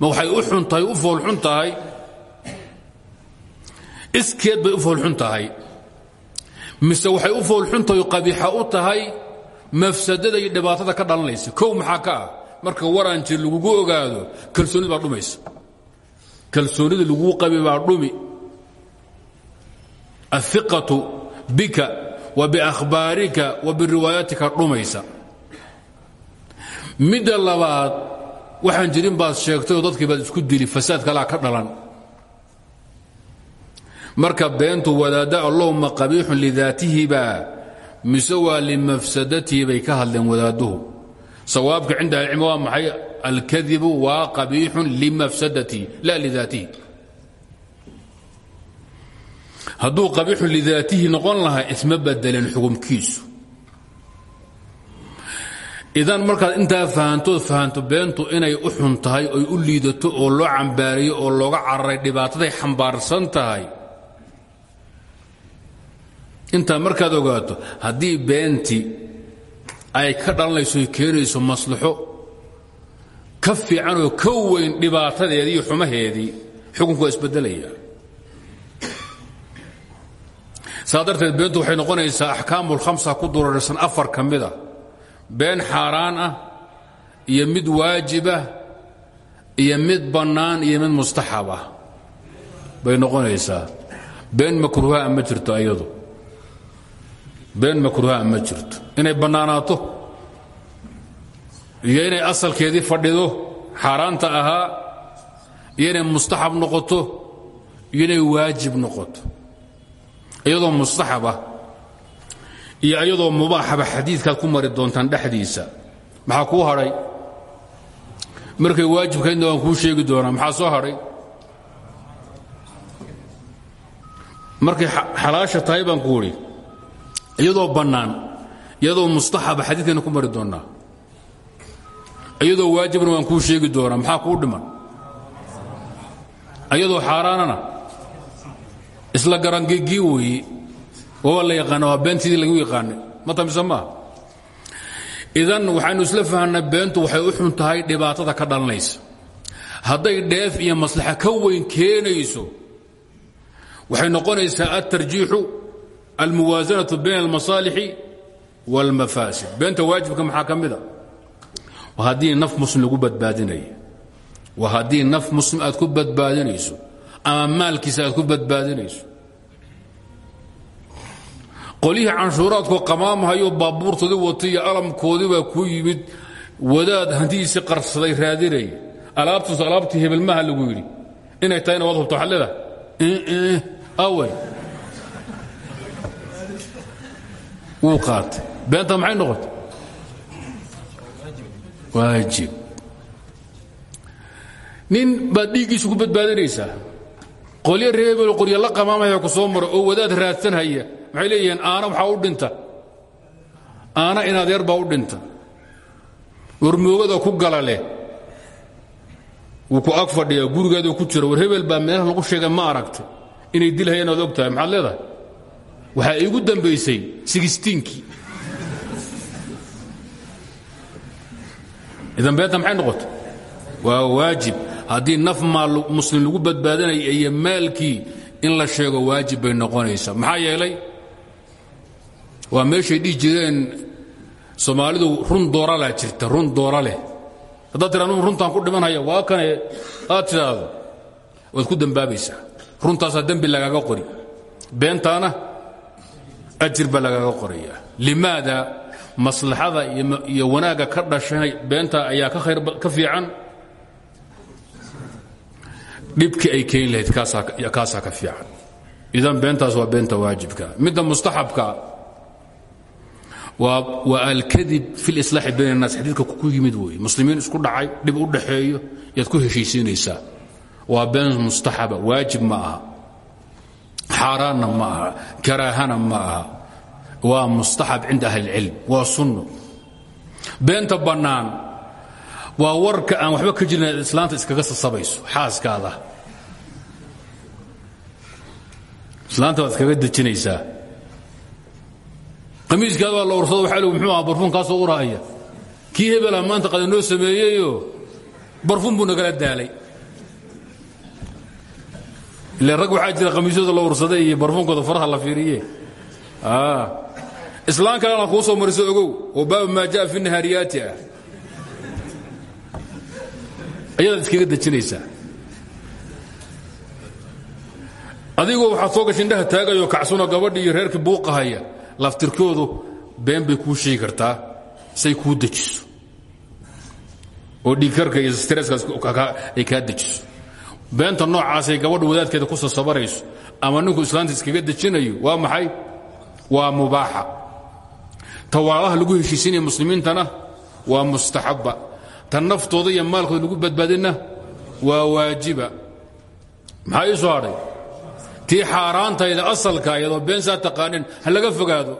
Ma waxay u xun u foolxun tahay? Iskeed bay u foolxun tahay. Mise waxay u foolxun tahay qabiixa u tahay mafsadada iyo dhibaatada ka dhalanaysa. Kow maxaa ka ah? Marka waraan jir lagugu ogaado kalsoonida baa dhumaysa kalsoonida laguu qabi baa dhumi. Aiqatu bika wa biakhbaarika wa biriwaayatika dhumaysa. Midda labaad waxaan jirin baad sheegtay oo dadkii baad isku dili fasaad kalaa ka dhalan. Marka beentu wadaadda allahuma qabiixun lidaatihiba mise waa limafsadatihi bay ka hadleen wadaadduhu sawaabka cinda ahlicilmi waa maxay? Alkadibu waa qabiixun limafsadatihi la lidaatihi hadduu qabiixun lidaatihi noqon lahaa isma bedeleen xukumkiisu idan markaad intaa fahantood fahanto beentu inay u xun tahay oy u liidato oo loo cambaariyo oo looga cararay dhibaataday xambaarsan tahay intaa markaad ogaato haddii beentii ay ka dhalanayso keenayso maslaxo ka fiicanoo ka weyn dhibaatadeedii iyo xumaheedii xukunku waa isbedelaya saa darteed beentu waxay noqonaysaa axkaamu lkhamsa ku durarsan afar ka mida been xaaraan ah iyo mid waajibah iyo mid bannaan iyo mid mustaxab ah. Bay noqonaysaa. Been makruuhaa ma jirto ayadu. Been makruuhaa ma jirto. Inay bannaanaato? Iyo inay asalkeedii fadhido xaaraanta ahaa iyo inay mustaxab noqoto iyo inay waajib noqoto iyadoo mustaxabah iyo iyadoo mubaaxaba xadiidkaad ku mari doontaan dhexdiisa. Maxaa kuu hadhay markay waajibkaydna waan kuu sheegi doonaa maxaa soo hadhay markay xalaasha tahay baan ku idhi iyadoo bannaan iyadoo mustaxaba xadiidkayna ku mari doonnaa iyadoo waajibna waan kuu sheegi doonaa maxaa kuu dhiman? Iyadoo xaaraanana isla garangegii weeye waa la yaqaana waa beentidii lagu yaqaanay. Ma tamise maaha idan waxaynu isla fahanna beentu waxay u xun tahay dhibaatada ka dhalanaysa. Hadday dheef iyo maslaxa ka weyn keenayso waxay noqonaysaa altarjiixu almuwaasanatu bayna almasaalixi wاlmafaasid beenta waajibka maxaa ka mida naf muslim lagu badbaadinaya waa haddii naf muslim aad ku badbaadinayso ama maalkiisa aad ku badbaadinayso. Qolyihii canshuuraadkoo qamaamhayo baabuurtoodii watay iyo alamkoodii baa kuu yimid wadaad hantidiisii qarsaday raadinaya alaabtuus alaabtii hebelmaha lagu yidhi. Inay tahayna waad hubta waxaad leedahay awey wuu qaatay. Beenta waajib. Nin baad dhiiggiisu ku qolyo reebel qoryo la qamaamaya ku soo maro oo wadaad raadsanhaya maxay leeyihiin? Aana waxaa u dhinta. Aana in adeer baa u dhinta. Warmoogada ku gala leh wuu ku ag fadhiyaa gurigeedu ku jira. War baa meelaha lagu sheegay ma aragtay. Inay dilhayeen oad og tahay maxaad leedahay? Waxaa iigu dambaysay sigistiinkii. Idan beenta maxay waa waajib haddii naf maal muslim lagu badbaadinaya iyo maalkii in la sheego waajib bay noqonaysaa. Maxaa yeelay waa meeshay dhihi jireen soomaalidu run dooralaa jirta run doora leh. Haddaad tira anugu ku dhimanhaya waa kane aad tidhaahdo waad ku dembaabaysaa runtaasaa dembi lagaaga qori. Beentaana ajir baa lagaaga qoraya limaada iyo wanaagga ka dhashay beenta ayaa ka fiican dhibkii ay keeni lahayd kaasaa ka fiican. Idan beentaas waa beenta waajibka. Midda mustaxabka waa alkadib fi lislaaxi bayn annaas xadiidka ku yimid wey muslimiin isku dhacay dhib u dhaxeeyo yaad ku heshiisiinaysaa. Waa been mustaxaba waajib ma aha. Ma aha. Ma aha. Waa mustaxab cinda ahli اlcilm waa sunno. Beenta bannaan waa warka aan waxba ka jirin inaad islaanta iskaga sasabayso xaaskaada. Islaanta waad iskaga dejinaysaa. Qamiiskaada waa la ursado waxa lgu muxuu aha barfuun kaasoo urahaya kii hebela maanta qada noo sameeyeyoo barfuun buu nagala daalay. Ile rag waxaa jira qamiisyada la ursaday iyo barfuunkooda faraha la fiiriye. Islaan kalena kuu soo mariso ogow oo baabu maa jaa fi nahaariyaati ah ayadaad iskaga dejinaysaa adigoo waxaad soo gasha indhaha taagayoo kacsunoo gabadhi iyo reerkii buuqahaya laftirkoodu been bay kuu sheegi kartaa say kuu dejiso. Oo dhiigkarka iyo stresskaas ay kaa dejiso. Beenta noocaasay gabadha wadaadkeeda ku sasabarayso ama ninku islaanta iskaga dejinayo waa maxay? Waa mubaaxa. Tawaalaha lagu heshiisinaya muslimiintana waa mustaxabba tan naftooda iyo maalkooda lagu badbaadina waa waajiba maxaa ii soo hadhay tii xaaraantayda asalka iyadoo beensaa taqaanin ha laga fogaado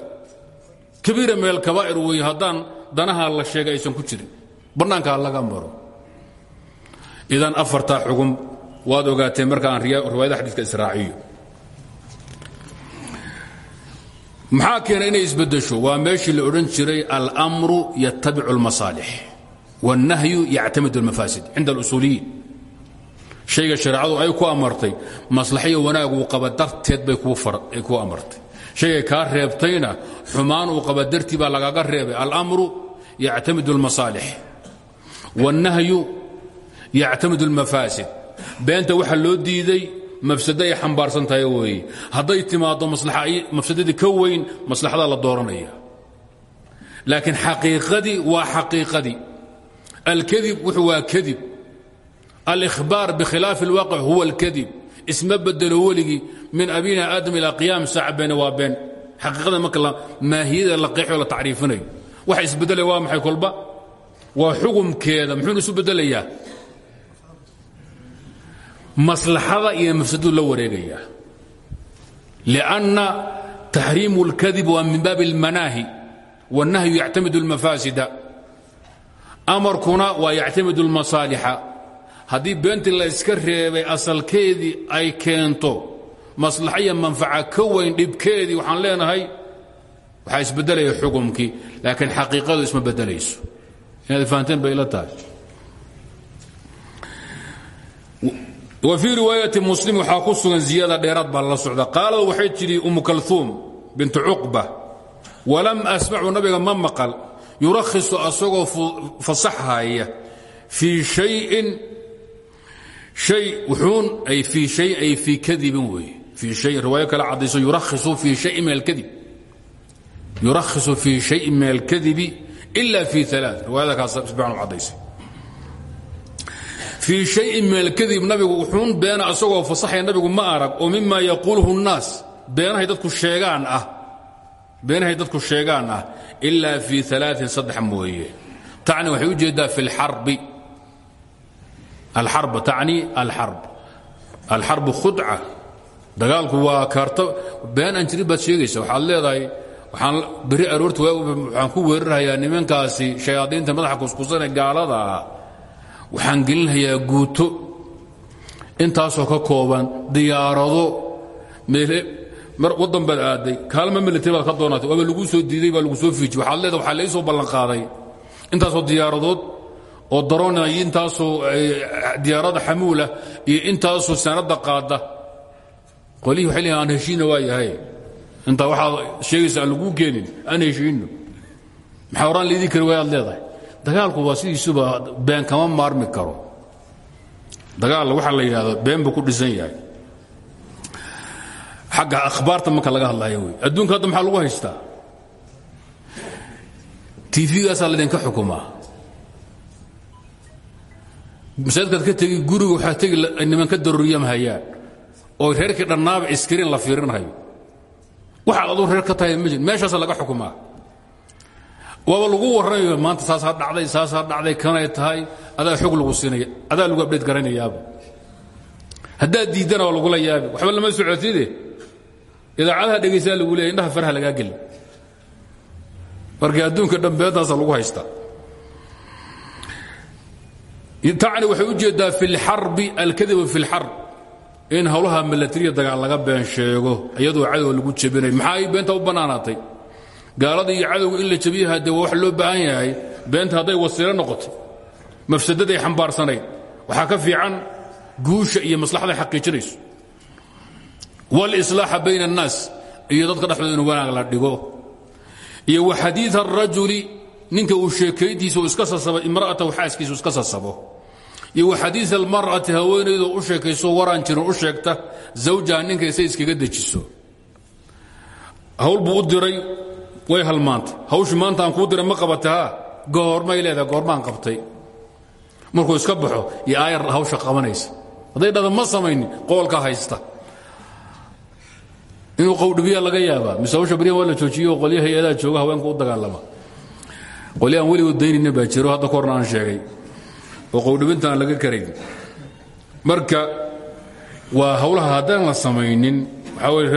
kabiira meel kabaa'ir weeye haddaan danaha la sheegay aysan ku jirin bannaanka ha laga maro idan afartaa xugum waad ogaateen marka aan riwaayada xadiiska israaciyo maxaa keena inay isbeddesho waa meeshii la odhan jiray almru yatabicu اlmasaalix wاlnahyu yactamidu اlmafaasid cinda اlusuuliyiin shayga shareecadu ay ku amartay maslaxaiyo wanaag uu qaba darteed bay kuu amartay shaygay kaa reebtayna xumaan uu qaba dartii baa lagaaga reebay almru yactamidu اlmasaalix wاlnahyu yactamidu اlmafaasid beenta waxa loo diiday mafsado ay xambaarsan tahay weeye hadday timaaddo mafsadadii ka weyn maslaxada la dooranaya laakiin xaqiiqadii waa xaqiiqadii alkadib wuxuu waa kadib alihbaar bikhilaafi اlwaqic huwa اlkadib isma bedelo weligii min abina aadam ilaa qiyaam saaca beene waa been xaqiiqada marka maahiyada la qeexo la tacriifinayo waxa isbedelaya waa maxay kolba waa xukumkeeda muxuuna isu bedelayaa maslaxada iyo mafsadadu la wareegayaa lianna taxriimu اlkadib waa min baabi اlmanaahi wاnnahyu yactamidu اlmafaasida amarkuna waa yactamidu اlmasaalixa haddii beentii la yska reebay asalkeedii ay keento maslaxa iyo manfaca ka waxaan leenahay waxaa isbedelaya xukumkii laakiin xaqiiqadu isma bedelayso. Inaad fahanteen bay ila wa fii riwaayati muslim waxaa ku sugan ziyaada dheeraad baa la socda. Qaalad waxay tidhi umu kalhuum bintu cuqba walam asmacu nabiga ma yurakhisu asagoo fasaxhaya fii shayin hay wuxuun ay fii shay ay fii kadibin weeye. Fii hay riwaayo kale caddayso yurakhisu fii shayin min alkadib. Yurakhisu fii shayin min alkadibi ila fii alaa riwaayada kaas sibaan caddaysay. Fii shayin min alkadib nabigu wuxuun beena asagoo fasaxaya nabigu ma arag oo mima yaquuluhu الnaas beenahay dadku sheegaan ah beenahay dadku sheegaan ah ilaa fii alaain saddex mooye. Tacni waxay u jeeddaa fi اlxarbi alxarb tacni alxarb alxarbu khudca. Dagaalku waa kaarto. Been aan jirin baad sheegaysa waxaad leedahay waxaan beri aroorti waxaan ku weerarhayaa nimankaasi shayaadiinta madaxa kuskusane gaalada. Ah waxaan gelinhayaa guuto. Intaasoo ka kooban diyaarado. Mar waddan baad aaday. Kaalma military baad ka doonatay waaba laguu soo diiday baa lagu soo fiiji waxaad leedahay waxaa lai soo ballanqaaday. Intaasoo diyaaradood oo daroona iyo intaasoo diyaarada xamuulah iyo intaasoo sanadda qaada. Qolihii waxay leeyihiin aan heshiina waa yahay. Intaa waxaad sheegaysa aan laguu keenin aan heshiinno. Maxaa horaan laydin kari waayaad leedahay? Dagaalku waa sidiisuba been kama maarmi karo. Dagaal waxaa la yidhahdo been buu ku dhisan yahay xagga akhbaarta marka laga hadlaya wey. Adduunka hadda maxaa lagu haystaa? Tvgaasaa laydinka xukumaa masaajidkaad ka tegi guriga waxaa tegi nimanka daruuriyamhayaan oo reerkii dhannaaba iskriin la fiirinhayo. Waxaad aduu reer ka tahay ma jir meeshaasa laga xukumaa waaba lagu warramayo maanta saasaa dhacday saasaa dhacday kanay tahay. Adaa xog lagu siinaya. Adaa lagu abdheed garanayaaba. Haddaad diiddana waa lagula yaabi. Waxba lama socotide idaacadaha dhegaysaa lagu leeyay indhaha faraha lagaa geli marka adduunka dhambeentaasa lagu haystaa. Tacni waxay u jeeddaa fi اlxarbi alkadibu fi اlxarb in howlaha milatariya dagaal laga been sheego iyadoo cadow lagu jebinayo maxaa ay beenta u bannaanaatay gaalada iyo cadowga in la jebiyaha dee waa wax loo baahan yahay beenta hadday wasiilo noqotay mafsadaday xambaarsanayd waxaa ka fiican guusha iyo maslaxaday xaqiijinayso wاlإslaaxa bayna الnaas iyo dadka dhexdooda in wanaag la dhigo iyo wa xadiiث الrajuli ninka uu sheekayntiisa iska sasabo imra'atahu xaaskiisa iska sasabo iyo wa xadiiث اlmar'ati haweenaydoo u sheekayso waraan jirin u sheegta zawjaha ninka say iskaga dejiso hawl buu u diray way halmaantay hawshii maanta aan kuu diray ma qabata ha goormay leedahay goormaan qabtay markuu iska baxo iyo aayar hawsha qabanaysa hadday dhada ma samaynin qoolka haysta inuu qowdhibiya laga yaabaa. Mise hawsha baryan waa la joojiyo qolyo hay'adaa jooga haweenka u dagaalama. Qolyo aan weligood daynina baa jiro hadda korna aan sheegay. Oo qowdhibinta aan laga karayn marka waa hawlaha haddaan la samaynin waxaa weye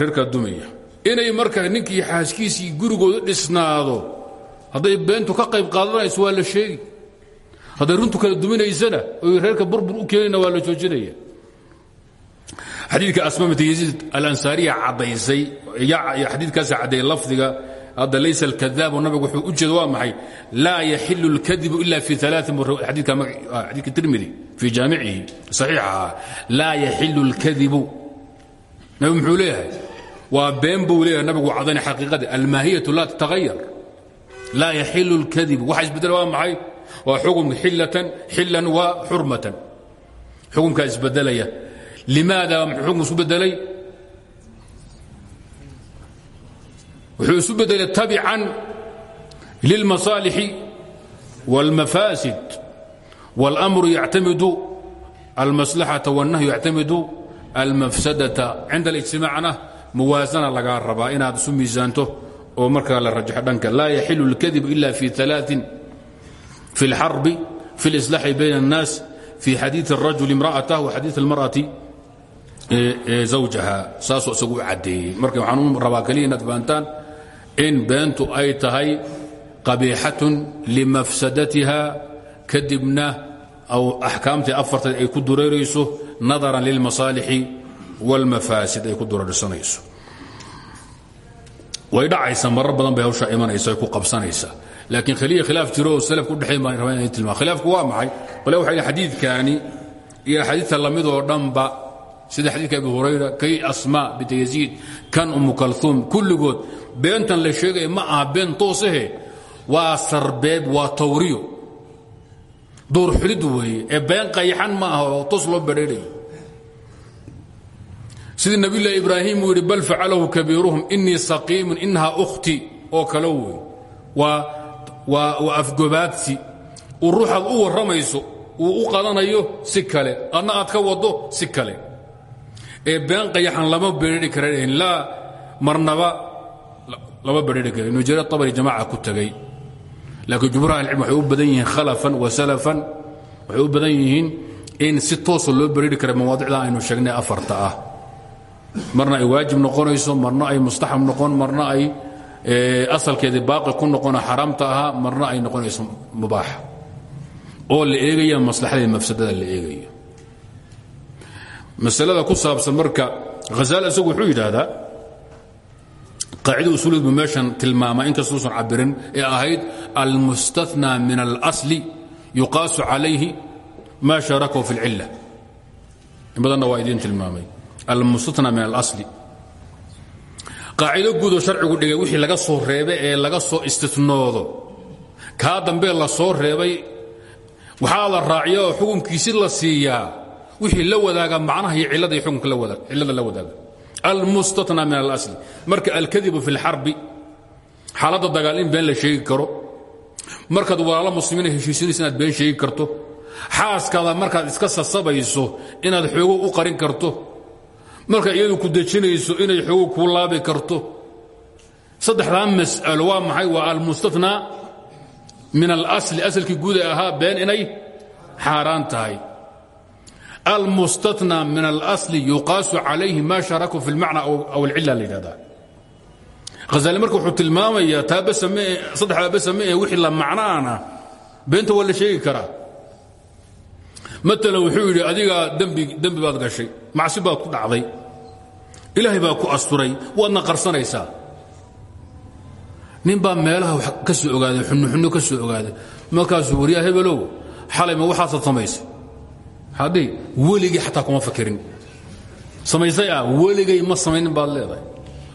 reerkaa dumaya. Inay marka ninkii xaaskiisii gurigooda dhisnaado hadday beentu ka qayb qaadanayso waa la sheegi. Hadday runtu kala duminaysana oy reerka burbur u keenayna waa la joojinaya xadiidka asma bint yaziid alansaariya caddaysay xadiidkaasa caddeeyey lafdiga hadda laysa alkadaabu nabigu wuxuu u jeeda waa maxay laa yaxilu اlkadibu ila fi xadiidka tirmidi fii jaamicihi saxiixaha laa yaxilu اlkadibu nabigu muxuu leeyahay waa been buu leeyahay nabigu caddaynay xaqiiqadii almaahiyatu laa tatahayar laa yaxilu اlkadibu waxa isbedela waa maxay waa xukumka xilatan xilan wa xurmatan xukumkaa isbedelaya limaada muxuu xukum isu bedelay wuxuu isu bedelay tabican lilmasaalixi wاlmafaasid wاlأmru yactamidu almaslaxata wالnahyu yactamidu almafsadata cinda اlijtimaacna muwaasana lagaa rabaa inaad isu miisaanto oo markaa la rajaxo dhanka laa yaxilu اlkadibu ila fi ثalaaثin fi اlxarbi fi اlislaaxi bayna الnaas fi xadiiث الrajul imra'atah wa xadiiث اlmarأati zawjaha saasuu isagu u caddeeyey. Marka rabaa keliya inaad in beentu ay tahay qabiixatun limafsadatiha kadibna aw axkaamtii afarteed ay ku dureerayso nadaran lilmasaalixi wاlmafaasid ay ku dureersanayso way dhacaysa marar badan bay hawshaa imanaysa ay ku qabsanaysa. Laakiin khaliya khilaaf jiro oo salaf ku dhexayn baan rabaa inay tilmaa khilaafku waa maxay? Qole waxay xadiidkaani iyo axaadiidta la mid oo dhanba sida xadiidka abi hurayra kay asma bint yaziid kan umu kalhuum kulligood beentan la sheegaya ma aha been toosahe waa sarbeeb waa tawriyo. Duur xulid weeye ee been qayaxan ma aha oo tos loo badheedhayo sidii nabiyullahi ibraahim bal facalahu kabiiruhum inii saqiimun inahaa ukhti oo kale wey waa afgobaadsi uu ruuxaad u warramayso uu u qadanayo si kale. Adna aad ka wado si kale ee been qayaxan lama bedheri karaen laa marnaba lama bedheri kara ibnu jarir abari jamaaca ku tegay laakiin jumhuur ahlicilm waxay u badan yihiin khalafan wa salafan waxay u badan yihiin in si toosa loo bedheri kara mawaadicda aynu sheegnay afarta ah. Marna ay waajib noqonayso marna ay mustaxab noqon marna ay asalkeedii baaqi ku noqono xaraamta ahaa marna ay noqonayso mubaaxa oo la eegaya maslaxadii mafsadada la eegayo masalada ku saabsan marka hazaal isagu wuxuu yidhaahdaa qaacida usuulied buu meeshan tilmaama inkastuusan cabirin ee ahayd almustathnaa min alasli yuqaasu calayhi ma shaarakahu fi اlcilla in badanna waa idiin tilmaamay. Almustathnaa min alasli. Qaacido guudoo sharcigu dhigay wixii laga soo reebay ee laga soo istinoodo kaa dambe la soo reebay waxaa la raaciya oo la siiyaa wixii la wadaaga macnaha iyo cilada iyo xukunka cilada la wadaaga. Almustatna min alasli. Marka alkadibu fi اlxarbi xaaladda dagaal in been la sheegi karo. Markaad walaalo muslimiina heshiisinaysa been sheegi karto. Xaaskaada markaad iska sasabayso inaad xoogo u qarin karto. Marka iyadu ku dejinayso inay xoogo kuu laabi karto. Saddexdaa mas'alo waa maxay? Waa almustatna min alasli. Asalkii guud ee ahaa been inay xaaraan tahay almustatna min alasli yuqaasu calayhi ma sharaku fi اlmacna aw alcila la yidhahdaa hazali marka wuxuu tilmaamayaa taa saddexdaa basame ee wixii la macnaana beenta waa la sheegi karaa maalan wuxuu yidhi adigaa dembi baad gashay macsi baad ku dhacday ilaahay baa ku asturay waadna qarsanaysaa nin baa meelaha ka soo ogaaday xunnuxunno ka soo ogaaday markaasuu waryaa hebelow xalay ma waxaasad samaysay haddii weligii xataa kuma fakirin. Samaysay ah weligay ma samaynin baad leedahay.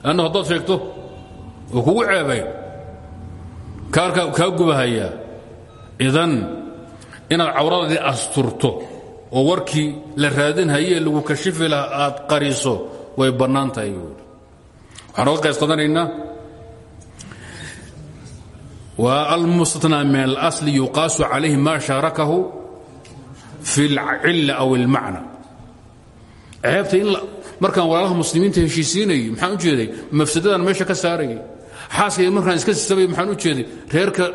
Lanna haddaad sheegto oo kugu ceebayn kaarka kaa gubahayaa idan inaad cawradadii asturto oo warkii la raadinhayee lagu kashifi laha aad qariso way bannaan tahay buui waxaan oga qays qadanaynaa waa almustatna min alasli ma shaarakahu fi alcilla aw almacna ceebta in markaan walaalaha muslimiinta heshiisiinayo maxaan ujeeday mafsadadan meesha ka saarayay xaaskayga markaan iska sisabay maxaan u jeeday reerka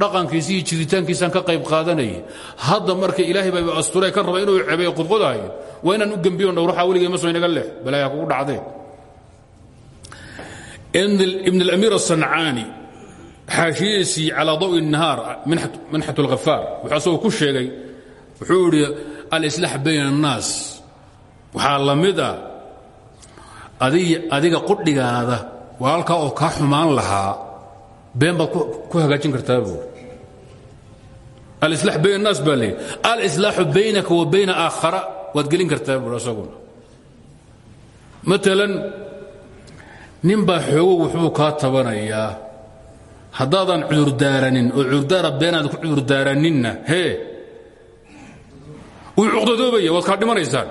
dhaqankiisa iyo jiritaankiisaan ka qayb qaadanayay. Hadda marka ilaahay baa astura ka raba inuu ceebay qudqodahayo waa inaan u gembiyo dhowraxa weligay ma soo inaga leh balaayaa kugu dhacdee. Ibn alamiir asancaani xaashiyadiisii calaa dawi nahaar minxat alkhafaar wuxuu asagoo ku sheegay wuxuu idhi alislaax bayna annaas. Waxaa la mid ah, adiga qudhigaada walaalkaa oo kaa xumaan lahaa been baad ku hagaajin kartaa buui alila bayn annaas baa leeyay alislaaxu baynaka wa bayna aakhara waad gelin kartaa buui asaguna. Maalan nin baa xoogow wuxbuu kaa tabanayaa haddaadan cudurdaaranin oo cudurdaara beenaada ku cudurdaaraninna hee wuu cuqdadoobaya waad kaa dhimanaysaan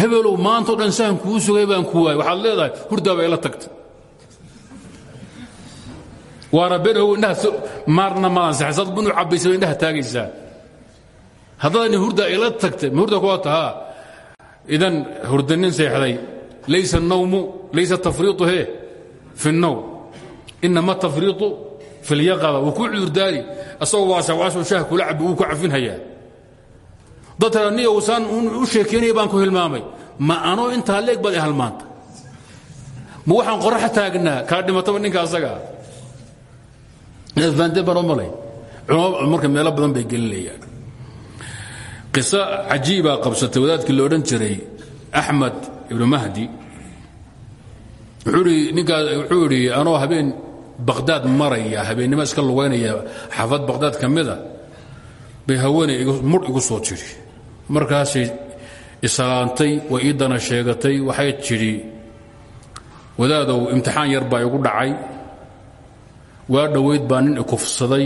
hebelow maantao dhan sahan kuu sugay baan ku waayay waxaad leedahay hurdaa bay la tagtay waana been ogo indhaha maarna maaansaxsaad binu cabbaysa indhaha taagaysaa haddaadan hurdaa ila tagtay ma hurda kuwa tahaa idan hurdanin seexday laysa الnawmu laysa tafriiطu he fi الnawm inama tafriiطu fi اlyaqada wuu ku cudurdaari asagoo waasawaaso shaah kula cabi wuu ku cafinhayaa dadka ni usaan u sheekeynaya baan ku hilmaamay. Ma anoo intaa leeg baad halmaanta ma waxaan qoraxa taagnaa kaa dhimataba ninka asagaa faante baan oo malay. Marka meelo badan bay gelinayaan. Qiso cajiibaa qabsatay wadaadkii la odhan jiray axmed ibnu mahdi. Wuxuu idhi anoo habeen baqhdaad maraya habeennimo iska lugaynaya xaafad baqhdaad ka mida bay haweeney mudh igu soo jidhi markaasay isalaantay way ii dana sheegatay waxay jidhi wadaadow imtixaan yar baa igu dhacay. Waa dhowayd baa nin ikufsaday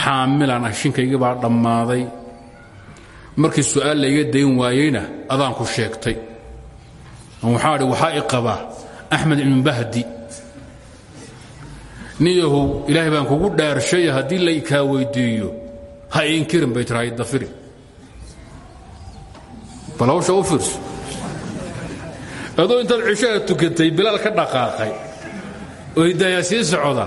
xaamilan ah shinkaygii baa dhammaaday. Markii su'aal layga dayn waayeyna adaan ku sheegtay. Waxaa dhi waxaa i qabaa axmed ibnu bahdi. Niyahow ilaahay baan kugu dhaarshay haddii lay kaa weyddiiyo ha inkirin bay tira haydafiri bal u fiirso adoo intaad cishaha tukatay bilaal ka dhaqaaqay oo hidaayaa sii socda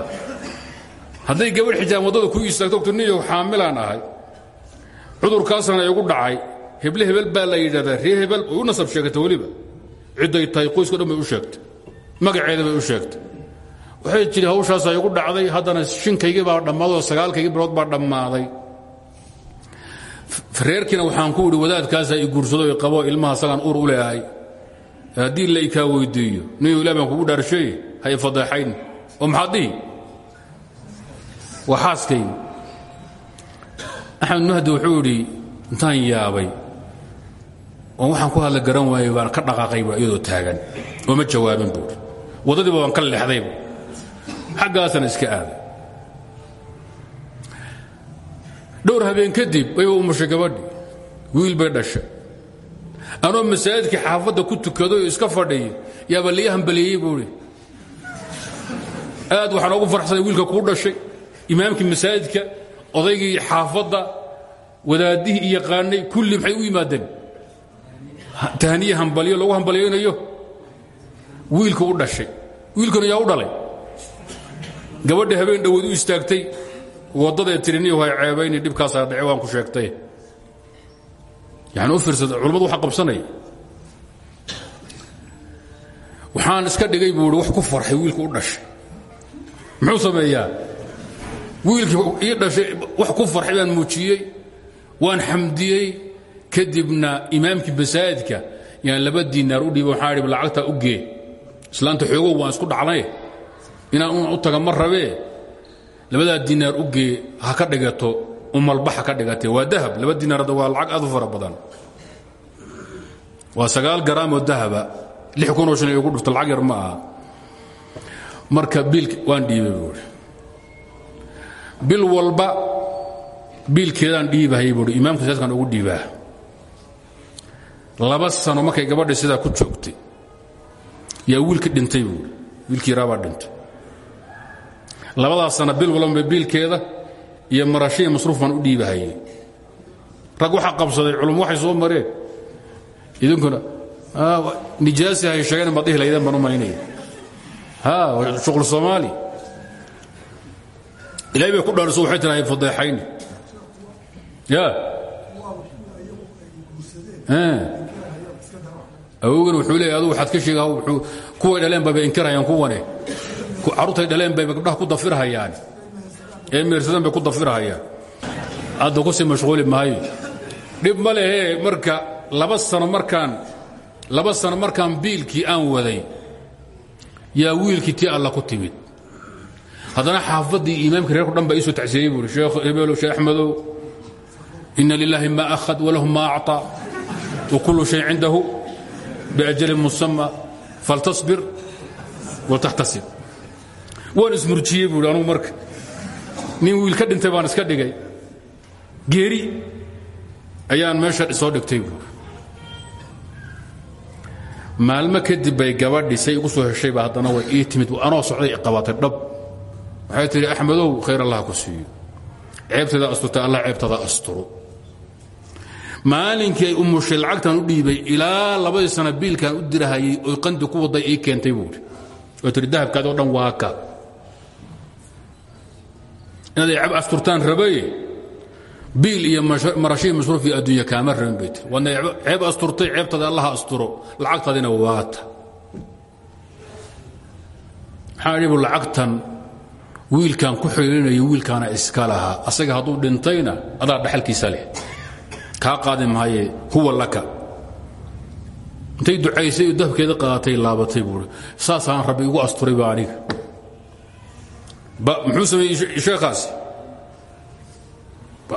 hadday gabadh xijaab waddada ku istaagto niyahow xaamilaan ahay cudurkaasana igu dhacay heble hebel baa la yidhahdaa ree hebel way u nasab sheegata weliba. Cidday tahay qoysko dhan bay u sheegtay magaceeda bay u sheegtay. Waxay jiri hawshaasaa igu dhacday haddana shinkaygii baa dhammaadoo sagaalkaygii bilood baa dhammaaday reerkiina waxaan ku idhi wadaadkaasaa i guursado i qabo ilmaha sagaan ur u leehay. Haddii la ikaa weyddiiyo niyu ilah baan kugu dhaarshay hay fadeexayn oo maxaad dhihi waa xaaskaygi axmed mahdi wuxuu intaan yaabay oo waxaan ku hadla garan waayey baan ka dhaqaaqayba iyadoo taagan. Oo ma jawaabin buuri waddadiiba waan ka leexdayba xaggaasana iska aaday dhowr habeen kadib bayba umushay gabadhi wiil bay dhashay. Anoo masaajidkii xaafadda ku tukaday oo iska fadhiya yaaba lii hambalieyey buui aad waxaan ugu farxsanay wiilka kuu dhashay. Imaamkii masaajidka odaygii xaafadda wadaadihii iyo yaqaanay kulli maxay u yimaadeen? Tahniye hambalyo lagu hambalyaynayo. Wiilka u dhashay. Wiilkuna yaa u dhalay. Gabadha habeen dhowood u istaagtay waddadae tiriniyo hay ceebayni dhibkaasaa dhace waan ku sheegtay. Yani u fiirsada culammadu waxa qabsanaya waxaan iska dhigay buu wax ku farxay wiilka u dhashay. Muxuu sameeyaa? Wiilkii ii dhashay wax ku farxay baan muujiyey waan xamdiyey kadibna imaamkii masaajidka yaan laba diinaar u dhiiba waxaa idhi lacagtaa u gee islaanta xoogow waan isku dhacnay inaan una u taga ma rabee labadaa diinaar u gee ha ka dhigato umalba ha ka dhigatee waa dahab. Laba diinaar hadda waa lacag aad u fara badan. Waa sagaal garaam oo dahaba lix kunoo shan igu dhufto lacag yar ma aha. Marka biilk waan dhiibay bil walba biilkeedaan dhiibahayay buui imaamka saaskaan ugu dhiibaa. Laba sano markay gabadha sidaa ku joogtay yaa wiilkii dhintay buui wiilkii raabaa dhintay labadaas sana bil walbanba biilkeeda iyo marashiya masruuf baan u dhiibahayay rag waxaa qabsaday culum waxay soo mareen. Idinkuna nijaasi hay sheegeen baad dhihi laydeen baan u malaynaya ha shuqul soomaali. Ilahay bay ku dhaariso waxay tirahay fadeexayni ya. Awogana wuxuu leeya adugu waxaad ka sheega kuway dhaleen bayba inkirhayaan kuwane caruurtay dhaleen bay gabdhaha ku dafirhayaan ee meersadeen bay ku dafirhayaan hadda ku sii mashquuli maayo. Dhib ma lehee marka laba sano markaan laba sano markaan biilkii aan waday yaa wiilkii tii alla ku timid. Haddana xaafaddii iimaamkii reerku dhan baa iisoo tacsiiriyey buuri sheekh hebeelow sheekh axmedow. Inna lilaahi maa akhad walahu maa acطaa wa kullu shay cindahu biajalin musamma faltasbir waltaxtasib waan ismurjiyey buui anugu marka nin wiil ka dhintay baan iska dhigay. Geeri ayaan meesha soo dhigtay buui maalmo kadib bay gabadhi say igu soo heshayba haddana way ii timid. Anoo socday qabatay dhab. Waxay tihi axmedow khayr allah ku siiyo ceebteeda asturta allah ceebtada asturo. Maalinkii ay umushay lacagtan u dhiibay ilaa labadii sana biilkan u dirahayay oy qandi ku waday ii keentay buui oo tii dahabkaadi o dhan waa ka inaad ceb asturtaan rabaye biil iyo marashii masruuf iyo adduunya kaama rabin bay tii waadna ceeb asturtay ceebtaada allaha asturo lacagtaadina waata. Maxaa lacagtan wiilkan ku xidhiirinayo wiilkaana iska lahaa. Asaga hadduu dhintayna adaa dhaxalkiisa leh. Kaa qaadi maaye huwa laka. Intay ducaysay oo dahabkeeda qaadatay laabatay buui saasaan rabbi igu asturay ba aniga muxuu sameeyey sheekhaasi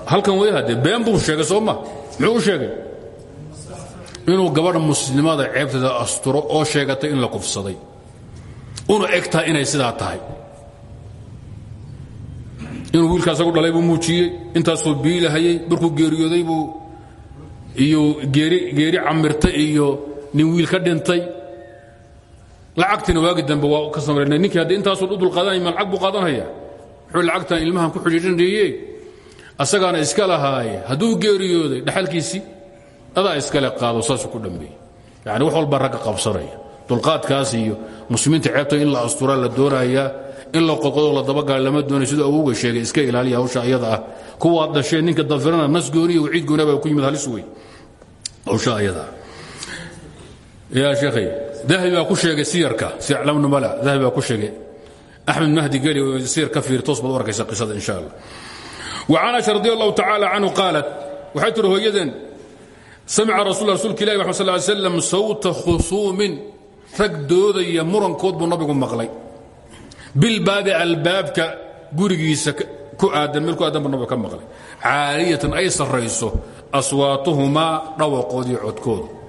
halkan way haddee been buu sheegay soo muxuu sheegay? Inuu gabadha muslimada ceebteeda asturo oo sheegatay in la kufsaday. Una eg inay sidaa tahay. Inuu wiilka asagu dhalay buu muujiyey intaasuu biilahayey markuu geeriyooday buu iyo geeri geeri camirtay iyo nin wiil ka dhintay lacagtina waagi dambe waa ka samarnay ninkii haddii intaasuu u dulqaadanaya ma lacag buu qaadanaya wuxuu lacagtan ilmahan ku xidhiidhanayey asagaana iska lahaaye hadduu geeriyooday dhaxalkiisii adaa iskale qaado saasuu ku dhambeeyey yani wax walba ragga qabsanaya. Dulqaadkaas iyo muslimiinta ceebta in la asturaa la doonayaa in la qodqodo la dabagala lama doonay siduu awowga sheegay iska ilaaliya hawsha ayada ah. Kuwaad dhashee ninka dafirana nas gooniya waciid gooniya baa ku yimid halis wey hawsha ayada. Ah yaa sheekhay dahabi baa ku sheegay siyarka. Silamnumala dahabi baa ku sheegay. Axmed mahdi geli siyar ka fiiri toos baad u qisada insha allah wa canasha radi allahu tacaala canhu qaalat waxay tiri hooyadeen samica rasul rsulka ilahi maxmed sal sawta khusuumin rag doodaya murankood buu nabigu maqlay. Bilbaabi albaabka gurigiisa ku aadan meel aadan buu nabigu ka maqlay. Caaliyatan ay sarrayso aswaatuhumaa dhawaaqoodiiyo codkoodu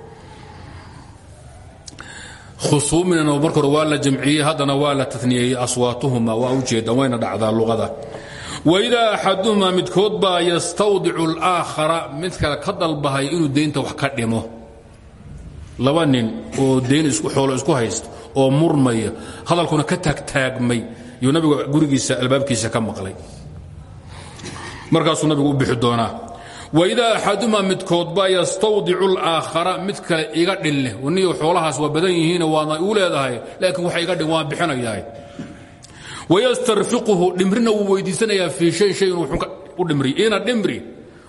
codkooda khusuuminana marka hore waa la jamciyey haddana waa la taniyeeyey aswaatuhumaa waa ujeedan wayna dhacdaa luqada. Waidaa axaduhumaa midkood baa yastawdicu alaakhara mid kale ka dalbahay inuu deynta wax ka dhimo. Laba nin oo deyn xoolo isku haysta oo murmaya hadalkuna ka taagtaagmay yuu nabigu gurigiisa albaabkiisa ka maqlay. Markaasuu nabigu u bixi doonaa waidaa axaduhumaa midkood baa yastawdicu alaakhara mid kale iga dhinleh niyo xoolahaas waa badan yihiin waadna uu leedahay laakiin waxa iga dhin bixinayaa wayastarfiquhu dhimrina wuu weydiisanayaa fii shay shay u dhimri. Ina dhimri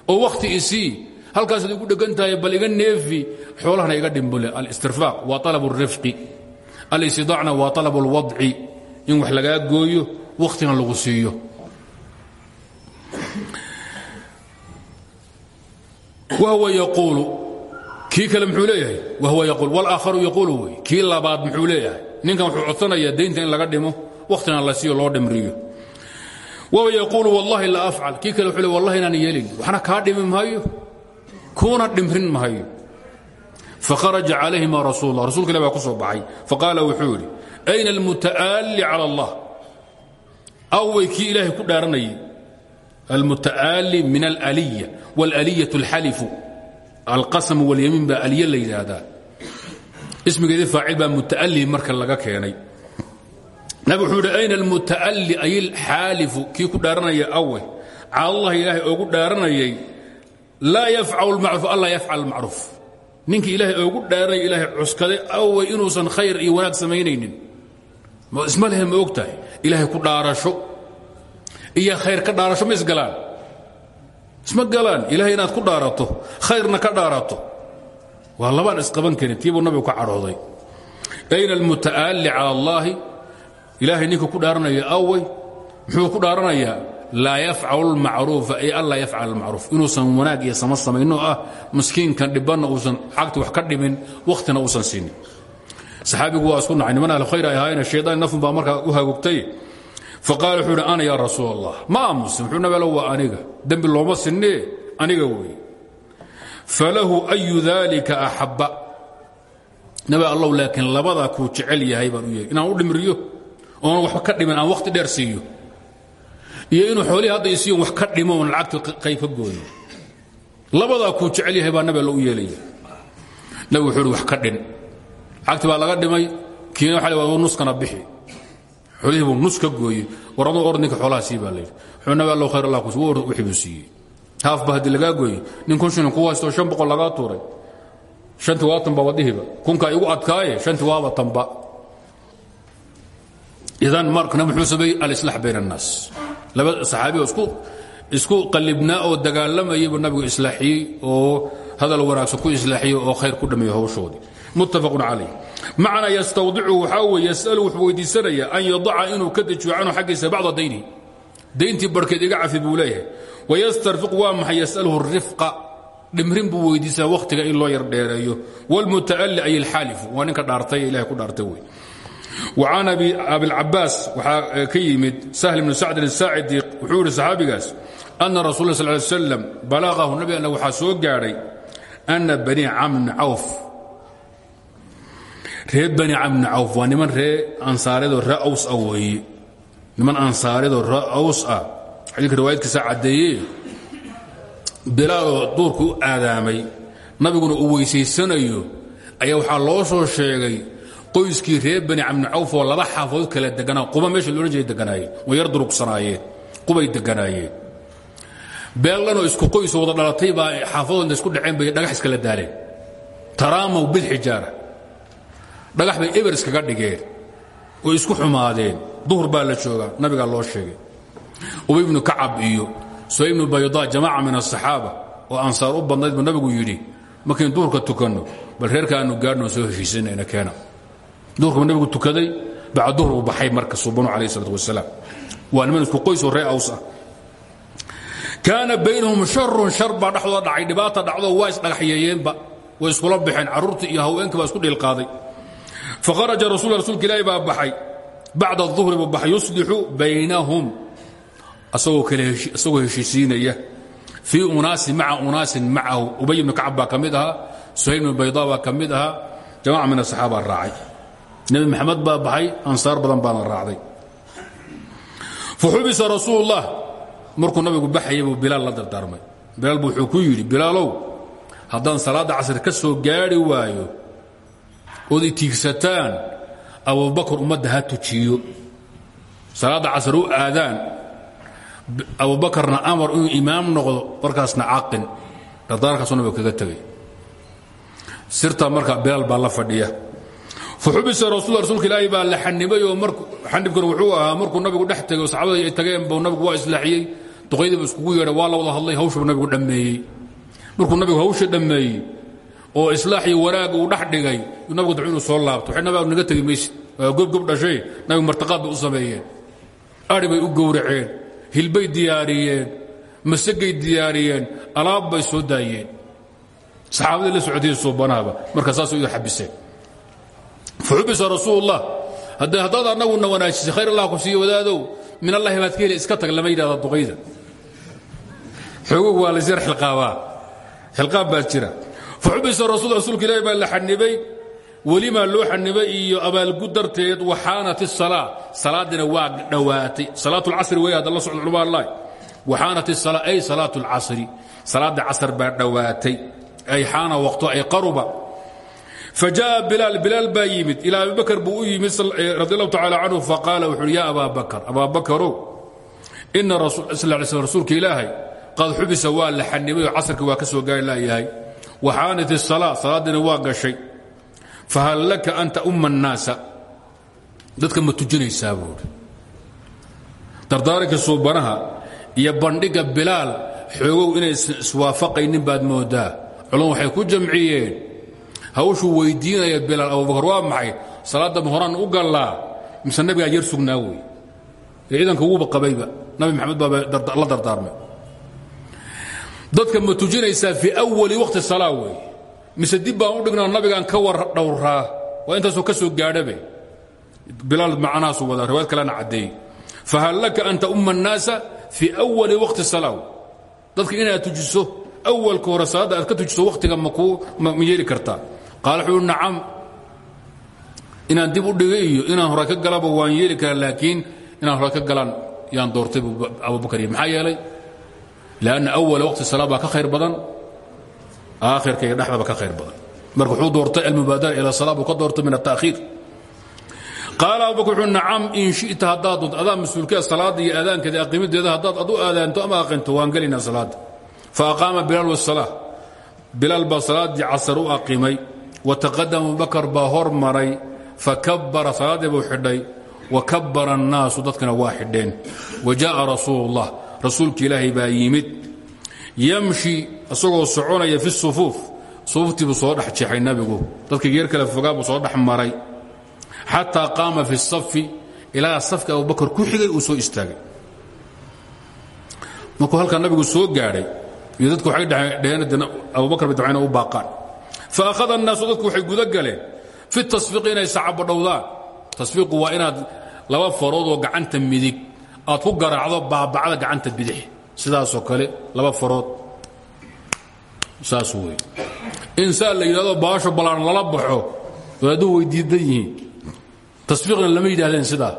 oo wakhti isii halkaasaad igu dhegan tahay bal iga neefi xoolahana iga dhimbule. Alistirfaaq waa alabu rifqi. Alistidaacna waa alabu lwadci in wax lagaa gooyo wakhtina lagu siiyo wahwa yaquulu. Kii kale muxuu leeyahay? Wahwa yaquul walaakharu yaquulu wey. Kii labaad muxuu leeyahay? Ninkan wuxuu codsanayaa daynta in laga dhimo wakhtina la siiyo loo dhimriyo. Waba yaquulu wallahi la afcal. Kii kale wuxuu le wallahi inaan yeelin. Waxna kaa dhimi maayo? Kuuna dhimrin maayo. Fakharaja calayhima rasuul allah rasulka ilah baa ku soo baxay. Faqaala wuxuu yidhi ayna almuta'aalli cala allah. Away kii ilaahay ku dhaaranayay almuta'aalli min alaliya wاlaliyat اlxalifu alqasm walyamiin baa aliye la yidhaahdaa ismigeedii faacil baa muta'alli marka laga keenay nabig wuxuu yidhi ayna almuta'alli ay alxaalifu kii ku dhaaranaya awe cala allah ilaahay oogu dhaaranayay laa yafcalu lmacruuf alla yafcal almacruuf ninkii ilaahay oogu dhaaranaya ilaahay cuskaday awe inuusan khayr iyo wanaag samaynaynin isma lehe ma og tahay ilaahay ku dhaarasho iyo khayr ka dhaarasho ma isma galaan? Ilahay inaad ku dhaarato khayrna ka dhaarato. Waa labaan isqaban karin tiibuu nabigu ka cadhooday. Ayna almuta'alli cala allaahi ilaahay ninka ku dhaaranaya awey muxuu ku dhaaranayaa laa yafcalu lmacruufa ay anlaa yafcal almacruuf inuusan wanaag iyo sama samayno ah miskiinkan dhibanna uusan cagti wax ka dhimin wakhtina uusan siinin. Saxaabigu waa isku nacay niman ahlu khayr shaydaan nafun baa markaa u hagogtay faqaala wuxuu yidhi ana yaa rasuul allah ma aamusin wuxuu nabalo waa aniga. Dembi looma sinnee aniga weeye falahu ayu dalika axabba nabi allow laakiin labadaa kuu jecel yahay baan u yeehi inaan u dhimriyo oona waxba ka dhimin aan wakhti dheer siiyo iyo inuu xoolihii hadda isiiyon wax ka dhimo oon lacagta qayb ka gooyo. Labadaa kuu jecel yahay baa nabi allo u yeelaya. Nabi wuxuu ihi wax ka dhin. Lacagti baa laga dhimay kiina waxa la waa nuskana bixi xoolihii nus ka gooye war aduu or ninka xoolaha sii baa layidhi wuxuu nabi allow khayr allah kus wixii buu siiyey haafba haddii lagaa gooye nin kun shilin ku haystoo shan boqol lagaa tuuray. Shanti waa tanba wadihiba kunkaa igu adkaaye shanti waaba tanba. Idan marka nabi muxuu sameeyey alislaax bayna annaas. Laba saxaabi oo isku isku qallibnaa oo dagaalamayay buu nabigu islaaxiyey oo hadal wanaagsan ku islaaxiyey oo khayr ku dhameeyey hawshoodii muttafaqun calayh macna yastawdicu waxaa weeye yasalu wuxuu weydiisanayaa an yadaca inuu ka dejiyo canhu xaggiisa bacda dayni dayntii barhkeed iga cafi buu leeyahay wayastarfiq waa maxay yasaluhu rifqa dhimrin buu weydiisaa wakhtiga in loo yar dheereeyo wاlmuta'ali ay alxaalifu waa ninka dhaartay ilahay ku dhaartay wey وcan abiاlcabaas waxaa ka yimid sahl bnu sacdin الsaacidi wuxuu yihi saxaabigaas أna rasul ا sl ly slam balagahu nabi alla waxaa soo gaadhay أna bani camni cawf reer bani camni cawf waa niman ree ansaareedoo ree aws ah niman ansaareedoo ree aws ah. Xadiidka riwaayadkiisa caddeeye bilaaloo duurku nabiguna uu weysaysanayo ayaa waxaa loo soo sheegay qoyskii reer bani camni cawf oo laba xaafadood kala deganaa. Quba meesha loodhan jiray deganaayeen way yar durugsanaayeen qubay deganaayeen beellanoo isku qoysoo wada dhalatay baa xaafadoodna isku dhaceen bay dhagax iskala daaleen. Taraamow bilxijaara dhagax bay eber iskaga dhigeen oo isku xumaadeen. Duhur baa la joogaa nabigaa loo sheegay. Ubay ibnu kacab iyo suhay ibnu bayda jamaaca min asaxaaba oo ansaar u badnayd buu nabigu yidhi markayn duhurka tukanno bal reerka aanu gaadhno soo heshiisanayna keena. Duhurkuu nabigu tukaday bacda duhur uu baxay marka suubanu calayh isalaat wasalaam waa niman isku qoys oo ree aws ah. Baynahum sharun shar baa dhexdooda dhacay dhibaata dhacdo waa isdhagaxyeeyeenba way iskula baxeen carruurtii iyo haweenkii baa isku dhiilqaaday faharaja rasul rasuulka ilaahi baa baxay. Bacda aduhri buu baxay. Yuslixu baynahum. Asagoo heshiisiinaya. Fii unaasin maca unaasin macahu. Ubay ibnu kacab baa ka mid ahaa. Suhayl ibnu bayda baa ka mid ahaa. Jamaca min asaxaaba raacay. Nebi maxamed baa baxay ansaar badan baana raacday. Faxubisa rasuulullah. Markuu nabigu baxayay buu bilaal la dardaarmay. Bilaal bu wuxuu ku yidhi bilaalow haddaan salaadda casr ka soo gaari waayo ood itiigsataan abubakar ummadda ha tujiyo. Salaadda casr u aadaan abubakarna amar inuu imaam noqdo markaasna caqin dardaarkaasuu nabiga kaga tegay sirtaa marka bilaal baa la fadhiya. Faxubisa rasul rasuulka ilaahi baa la xanibay oo xanibkuna wuxuu ahaa markuu nabigu dhex tegay oo ay tageen buu nabigu waa islaaxiyey. Duqaydii buu iskugu yeedhay waa la wada hadlay hawshubu nabigu dhammeeyey. Markuu nabigu hawsha dhammeeyey oo islaaxii wanaagga uu dhex dhigay nabigu dacu inuu soo laabto. Nabiga naga tegi maysid waa gobgob dhashay nabigu martaqaad bay u sameeyeen. Adhi bay u gowraceen hilbay diyaariyeen masagay diyaariyeen alaab bay soo daayeen. Saxaabadii la socotay suubanahaba marka saasuu idu xabiseen faxubisa rasuulullah hadda haddaad annaguna wanaajisay khayr allah ku siiyo wadaadow min allahi baad ka heli iska tag lama yidhahda duqayda. Xoogogu waa lasyar xilqaabaa. Xilqaab baa jira faxubisa rasul rasuulka ilaahi baa la xanibay welimaa loo xanibay iyo abaalgud darteed waxaanat isalaa salaadina waa dhowaatay salaat lcasri way hadda la socon culamaalahi waxaanat isala ay salaat lcasri salaadda casr baa dhowaatay ay xaana waqto ay qaruba. Fajaءa bilaal bilaal baa yimid. Ilaa abibakr buu u yimid eh, radi اllahu tacala canhu faqaala wuxu uhi ya abaa bakr abaa bakrow ina sl rasuulka ilaahay qad xubisa waa la xanibay oo casrka waa ka soo gaari laayahay waxaanat isala salaadiina waa gashay. Fahal laka anta umma annaasa? Dadka ma tujinaysaa buuhi dardaaranka suubanaha iyo bandhigga bilaal xoogow inaysan iswaafaqaynin baad moodaa. Culum waxay ku jamciyeen hawshuu weyddiinaya bilaal abubakar waa maxay? Salaadda ma horaan u gallaa? Mise nabigaa yar sugnaa wey ee ciidanka wuuba qabayba. Nabi maxamed baa la dardaarmay dadka ma tujinaysaa fii awali waqti salaa wey mise dib baan u dhignaa nabigaan ka war dhowraa. Waa intaasoo ka soo gaadhabe. Bilaal macnahaasu wadaa riwaayad kalena caddeeyey. Fahal laka anta umma الnaasa fii awali salaa dadka inaad tujiso awalka hore ka tujiso wakhtiga makuu ma yeeli kartaa. Qaala wuxuu nacam inaan dib u dhigay iyo hore ka galaba waan yeeli karaa laakiin inaan hore ka galaan yaan doortay abubakar yii maxaa yeelay lanna awala waqti salaa baa ka khayr badan aakhirka iyo dhexdaba ka khayr badan marka wuxuu doortay almubaadara ila salaa buu ka doortay min ata'khiir qaala abubakar wuxuu nacam in shi'ta haddaad doonto adaa mas'uulkee salaadda iyo aadaankeeda aqiimideeda haddaad adu aadaanto ama aqinto waan gelaynaa salaadda fa aqaama bilaal wasalaa bilaal baa salaaddii casar u aqimay wa taqadama abubakar baa hor maray fa kabbara salaaddii buu xidhay wa kabbara annaasu dadkana waa xidheen wa jaءa rasuulu اllah rasuulka ilaahay baa yimid. Yamshi isagoo soconaya fi sufuuf. Sufuuftii soo dhex jeexay nabigu. Dadka geer kale fogaa soo dhex maray. Xataa qaama fi safi ilaa safka abubakar ku xigay uu soo istaagay. Markuu halkaa nabigu soo gaadhay iyo dadku waxay dheheen abubakar bay dabcayna u baaqaan. Fa akhada annaasu dadku waxay guda galeen fi tasfiiqi inay sacabadhowdaan tasfiiqu waa inaad laba farood oo gacanta midig aad ku garaacdo baabacda gacanta bidix. Sidaasoo kale laba farood. Saas wey insaan la yidhahdo baasho ballaan lala baxo wadaadduhu way diidan yihiin. Tasfiiqna lama yidhahdeen sidaa.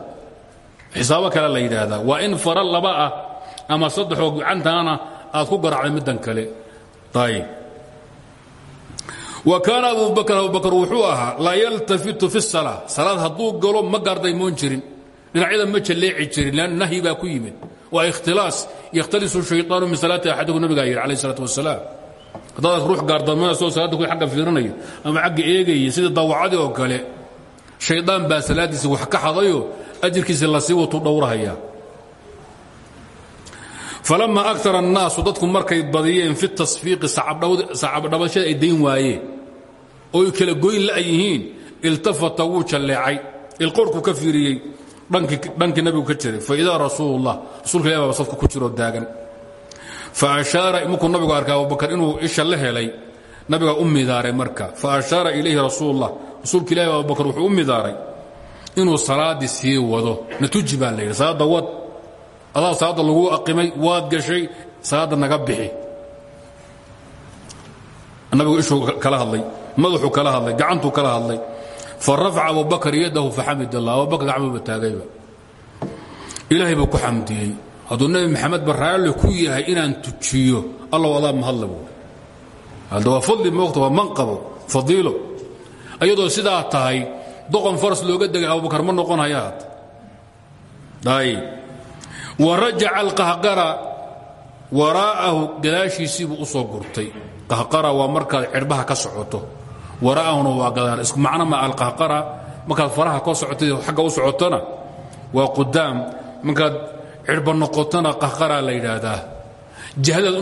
Xisaabo kale la yidhaahdaa. Waa in fara laba ah ama saddexoo gacantaana aad ku garacday middan kale. Ayb wa kaana abubakr abubakr wuxuu ahaa laa yaltafitu fi salaa salaad hadduu galo ma gaardaymoon jirin dhinacyada ma jalleeci jirin lan nahyi baa ku yimid. Waa ikhtilaas. Yakhtalisu shayطaanu min salaati axadikum nabigaa yidhi alayh isalatu wasalaam haddaadaas ruux gaardamanaasoo salaadda ku agga fiirinayo ama xagga eegaya sida dawacadii oo kale. Shaydaan baa salaaddiisa wax ka xadayo ajirkiisa la sii watu dhowrahaya. Falama akara annaasu dadku markay badiyeen fi tasfiiqi sacabdhabashada ay dayn waayeen ooy kala goyn la'yihiin iltafata wuu jalleecay. Ilqorhku ka fiiriyey dhankii nabigu ka jiray. Faidaa rasuul اllah rasuulka ilah baba safka ku jiroo daagan. Faashaara markuu nabigu arkay abubakar inuu isha la helay nabigaa u midaaray marka. Faashaara ilayhi rasuul اllah rasuulka ilahi abubakar wuxuu u midaaray inuu salaaddii sii wado. Natuji baa la yidhi salaadda wad. Adaa salaadda lagu aqimay waad gashay salaadda naga bixi. Nabigu ishuu kala hadlay madaxuu kala hadlay gacantuu kala hadlay farafaca abubakar yadahu faxamid allah abubakar gacmuuba taagayba ilaahay buu ku xamdiyey hadduu nebi maxamed ba raalli ku yahay inaan tujiyo allaw adaa mahadla buui hadda waa fadli moogta waa manqabo fadiilo ayadoo sidaa tahay doqon faras looga degay abubakar ma noqon haya hadda ayb wa rajaca alqahqara waraa'ahu gadaashiisiibuu u soo gurtay qahqara waa markaad cidhbaha ka socoto waraa'ahuna waa gadaal. Isku macno ma alqahqara markaad faraha ka socotay xagga u socotona waa qudaam. Markaad cidhba noqotona qahqaraa la yidhaahdaa. Jihadaad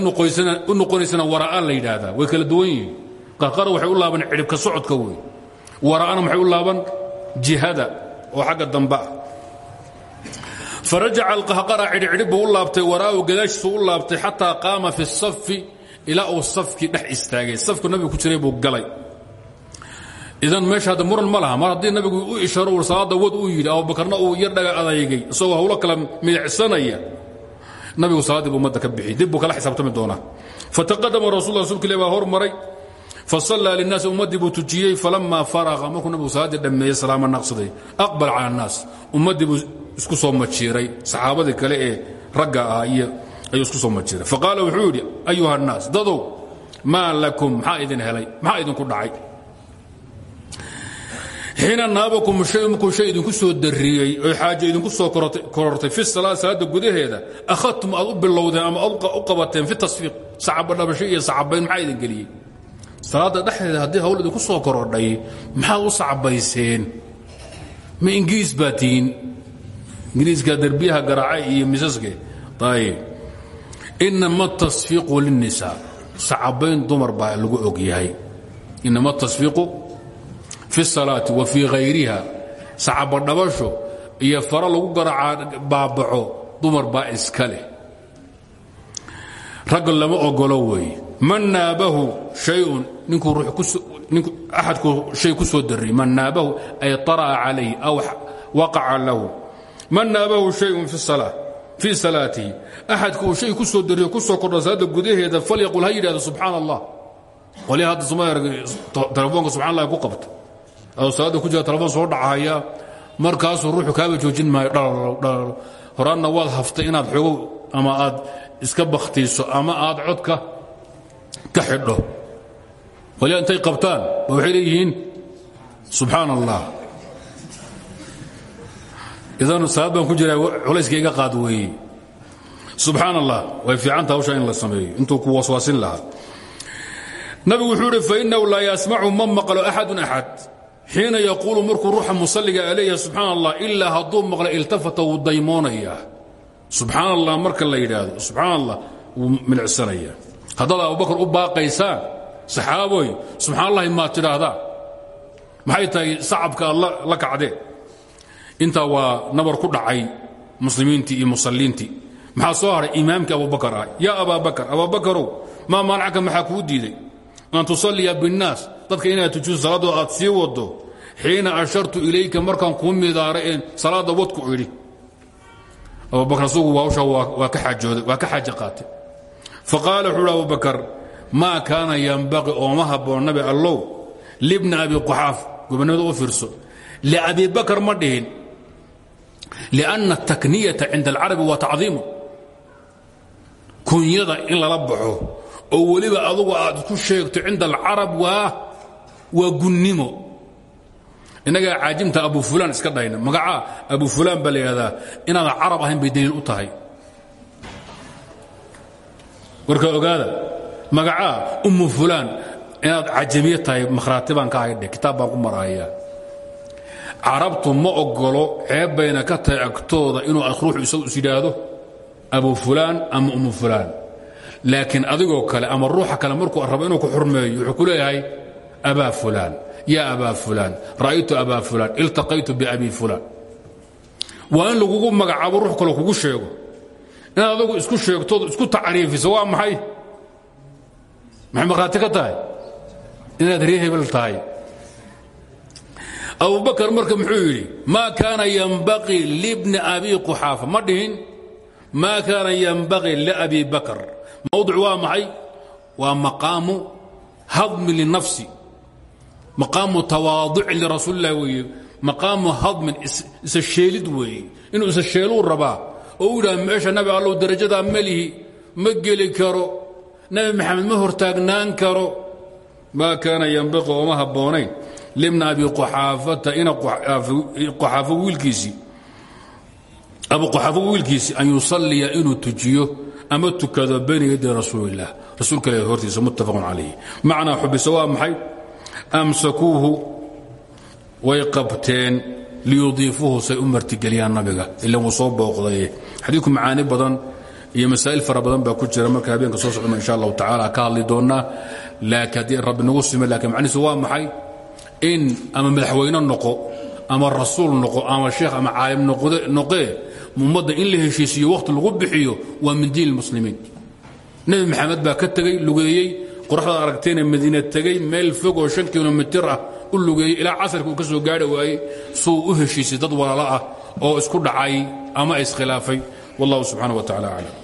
u noqonaysana wara'aa la yidhaahdaa. Way kala duwan yihiin. Qahqara waxay u laaban cidhibka socodka wey. Wara'ana waxay u laaban? Jihada oo xagga dambe ah farajaca alqahqara cidhcidhib buu u laabtay wara'ahu gadaashiisu u laabtay xataa qaama fi safi ilaa uu safkii dhex istaagay. Safku nabigu ku jiray buu galay idan meesha hadda muran ma laha mar haddii nabigu u isharo uu salaadda wad uu yidhi abubakarna uu yar dhaga adaygay isagoo hawlo kala midicsanaya nabigu salaaddii buu ummadda ka bixiyey dib buu kala xisaabtami doonaa. Fataqadama rasul rasulka ilah baa hormaray fasallaa linnaasi ummaddii buu tujiyey falamaa faraqa markuu nabigu salaaddii dhammeeyey salaama naqsaday aqbal cala annaas ummaddii buu isku soo majiiray saxaabadii kale ee ragga ah iyo ayuu isku soo majiiray. Faqaala wuxuu yidhi ayuha annaas dadow maa lakum maxaa idin helay maxaa idinku dhacay xiina naabakum shay markuu shay idinku soo darriyey oo xaajo idinku soo korortay fi salaad salaadda gudaheeda akhadtum aad u bilowdeen ama aad u qabateen fi tasfiiq sacabadhabasho iyo sacabayn maxaa idin geliyey? Salaadda dhexdeeda haddii hawl idinku soo korodhay maxaad u sacabayseen ma ingiriis baa tihiin. Ingiriiska derbiyaha garaaca iyo misaske ayib inama tasfiiqu linnisaa. Sacabayn dumar baa lagu og yahay. Inama tasfiiqu fi salaati wa fii hayriha sacabadhabasho iyo fara lagu garaaca baabaco dumar baa iska leh ragga lama ogolo weeye man naabahu shayun ninkuu axadku shay ku soo darriy man naabahu ay طara'a calayh aw waqaca lahu man naabahu shayun fii salaatihi axadku uu shay ku soo darriyo ku soo kordha salaadda gudaheeda falyaqul ha yidhahdo subxaan allah qolya hadda soma telefoonka subxan allah ku qabta salaadda ku jira telefoon soo dhacaya markaasuu ruuxu kaaba joojin maayo dhalalo horaanna waad haftay inaad xogow ama aad iska bakhtiiso ama aad codka ka xidho. Qolyaa intay qabtaan ba waxay idan salaad ku jiraa culayska iga qaad weeye subxaan way fiicanta hawsha in la sameeyo. Intuu ku waswaasin lahaa. Nabigu wuxuu idhi fainahu laa yasmacu ma maqlo axadun axad xiina yaquulu markuu ruuxa musalliga a leeyahay subxaan allah ilaa hadduu maqlo iltafata wuu daymoonayaa. Subxaan allah marka la yidhaahdo subxaan allah wuu milicsanayaa haddaad abubakar u baaqaysaan saxaaboy subxaan allahi maad tidhaahdaan maxay tahay sacabka aad la kacdeen intaa waa nabar ku dhacay muslimiintii iyo musalliintii. Maxaa soo hadhay imaamkii abubakar ah yaa abaabakar abaabakarow maa maanacka maxaa kuu diiday? An tusalliya binnaas dadka inaad tujiso salaadoo aad sii wado xiina ashartu ilayka markaan kuu midaaray een wadku idhi. Abubakar asagu hawsha waa ka xaajooday waa ka xaaje qaatay. Faqaala wuxuu uhi abubakar maa kaana yambaqi ooma habboon nabi allow libna abi quxaaf gobonnimada u fiirso. Liabi bakar ma dhihin lianna atakniyata cinda alcarabi waa tacdiimu kunyada in lala baxo oo weliba adugu aad waa gunnimo. Innagaa caajimta abu fulaan iska dhayna. Magacaa abu fulaan baa la yidhahdaa inaadan ahayn bay daliil u tahay. Warka ogaada magacaa ummu fulaan inaad cajamiye tahay makhraati baan ka haydhe kitaab baan ku marahaya carabtu ma ogolo ceeb bayna ka tahay agtooda inuu ruuxu isagu is yidhaahdo abu fulaan ama ummu fulaan. Laakiin adigoo kale ama ruuxa kale markuu rabo inuu ku xurmeeyo wuxuu abaa fulaan ya abaa fulaan ra'aytu abaa fulaan iltaqaytu biabii fulaan waa in lagugu magacaabo ruux kale kugu sheego. Inaad adigu isku sheegtood isku tacriifiso waa maxay? Maxay markhaati ka tahay? Inaad ree hebel tahay. Abubakar marka muxuu yidhi maa kaana yanbaqii libni abi quxaafa. Ma dhihin maa kaana yanbaqii liabi bakr mawduc waa maxay? Waa maqaamu hadmi linafsi maqaamu tawaaduci lirasuuli illahi weeye. Maqaamu hadmin isa sheelid weeye. Inuu isa sheeluu rabaa oo u yidhaha meesha nabi allow darajadaa melihi ma geli karo. Nabi maxamed ma hortaagnaan karo. Maa kaana yanbaqi ooma habboonayn. Libna abi quxaafata ina quxaafo wiilkiisii. Abu quxaafo wiilkiisii an yusalliya inuu tujiyo ama tukado bayna yaday rasuulillaah rasuulka ilahi hortiisa muttafaqun calayh macnaa xubisa waa maxay amsakuuhu way qabteen liyudiifuhu say u martigeliyaan nabiga ila wuu soo booqdaye xadiidku badan iyo masaa'il fara badan ku jira marka habeenka soo socdama insha allahu tacala ka hadli doonnaa laakiin haddii rabbi nagu sime lakiin macnihiisu waa in ama madaxweyne noqo ama rasuul noqo ama sheekh ama caalim noqee ummadda in la heshiisiyo wakhti lagu bixiyo waa min diin lmuslimiin nebi maxamed baa ka tegey lugeeyey qoraxdaad aragtayna madiina tegey meel fog oo shan kilomitir ah u lugeeyey ilaa casarka uu ka soo gaari waayey suu u heshiisay dad walaalo ah oo isku dhacay ama iskhilaafay wallahu subxaana wa tacala aclam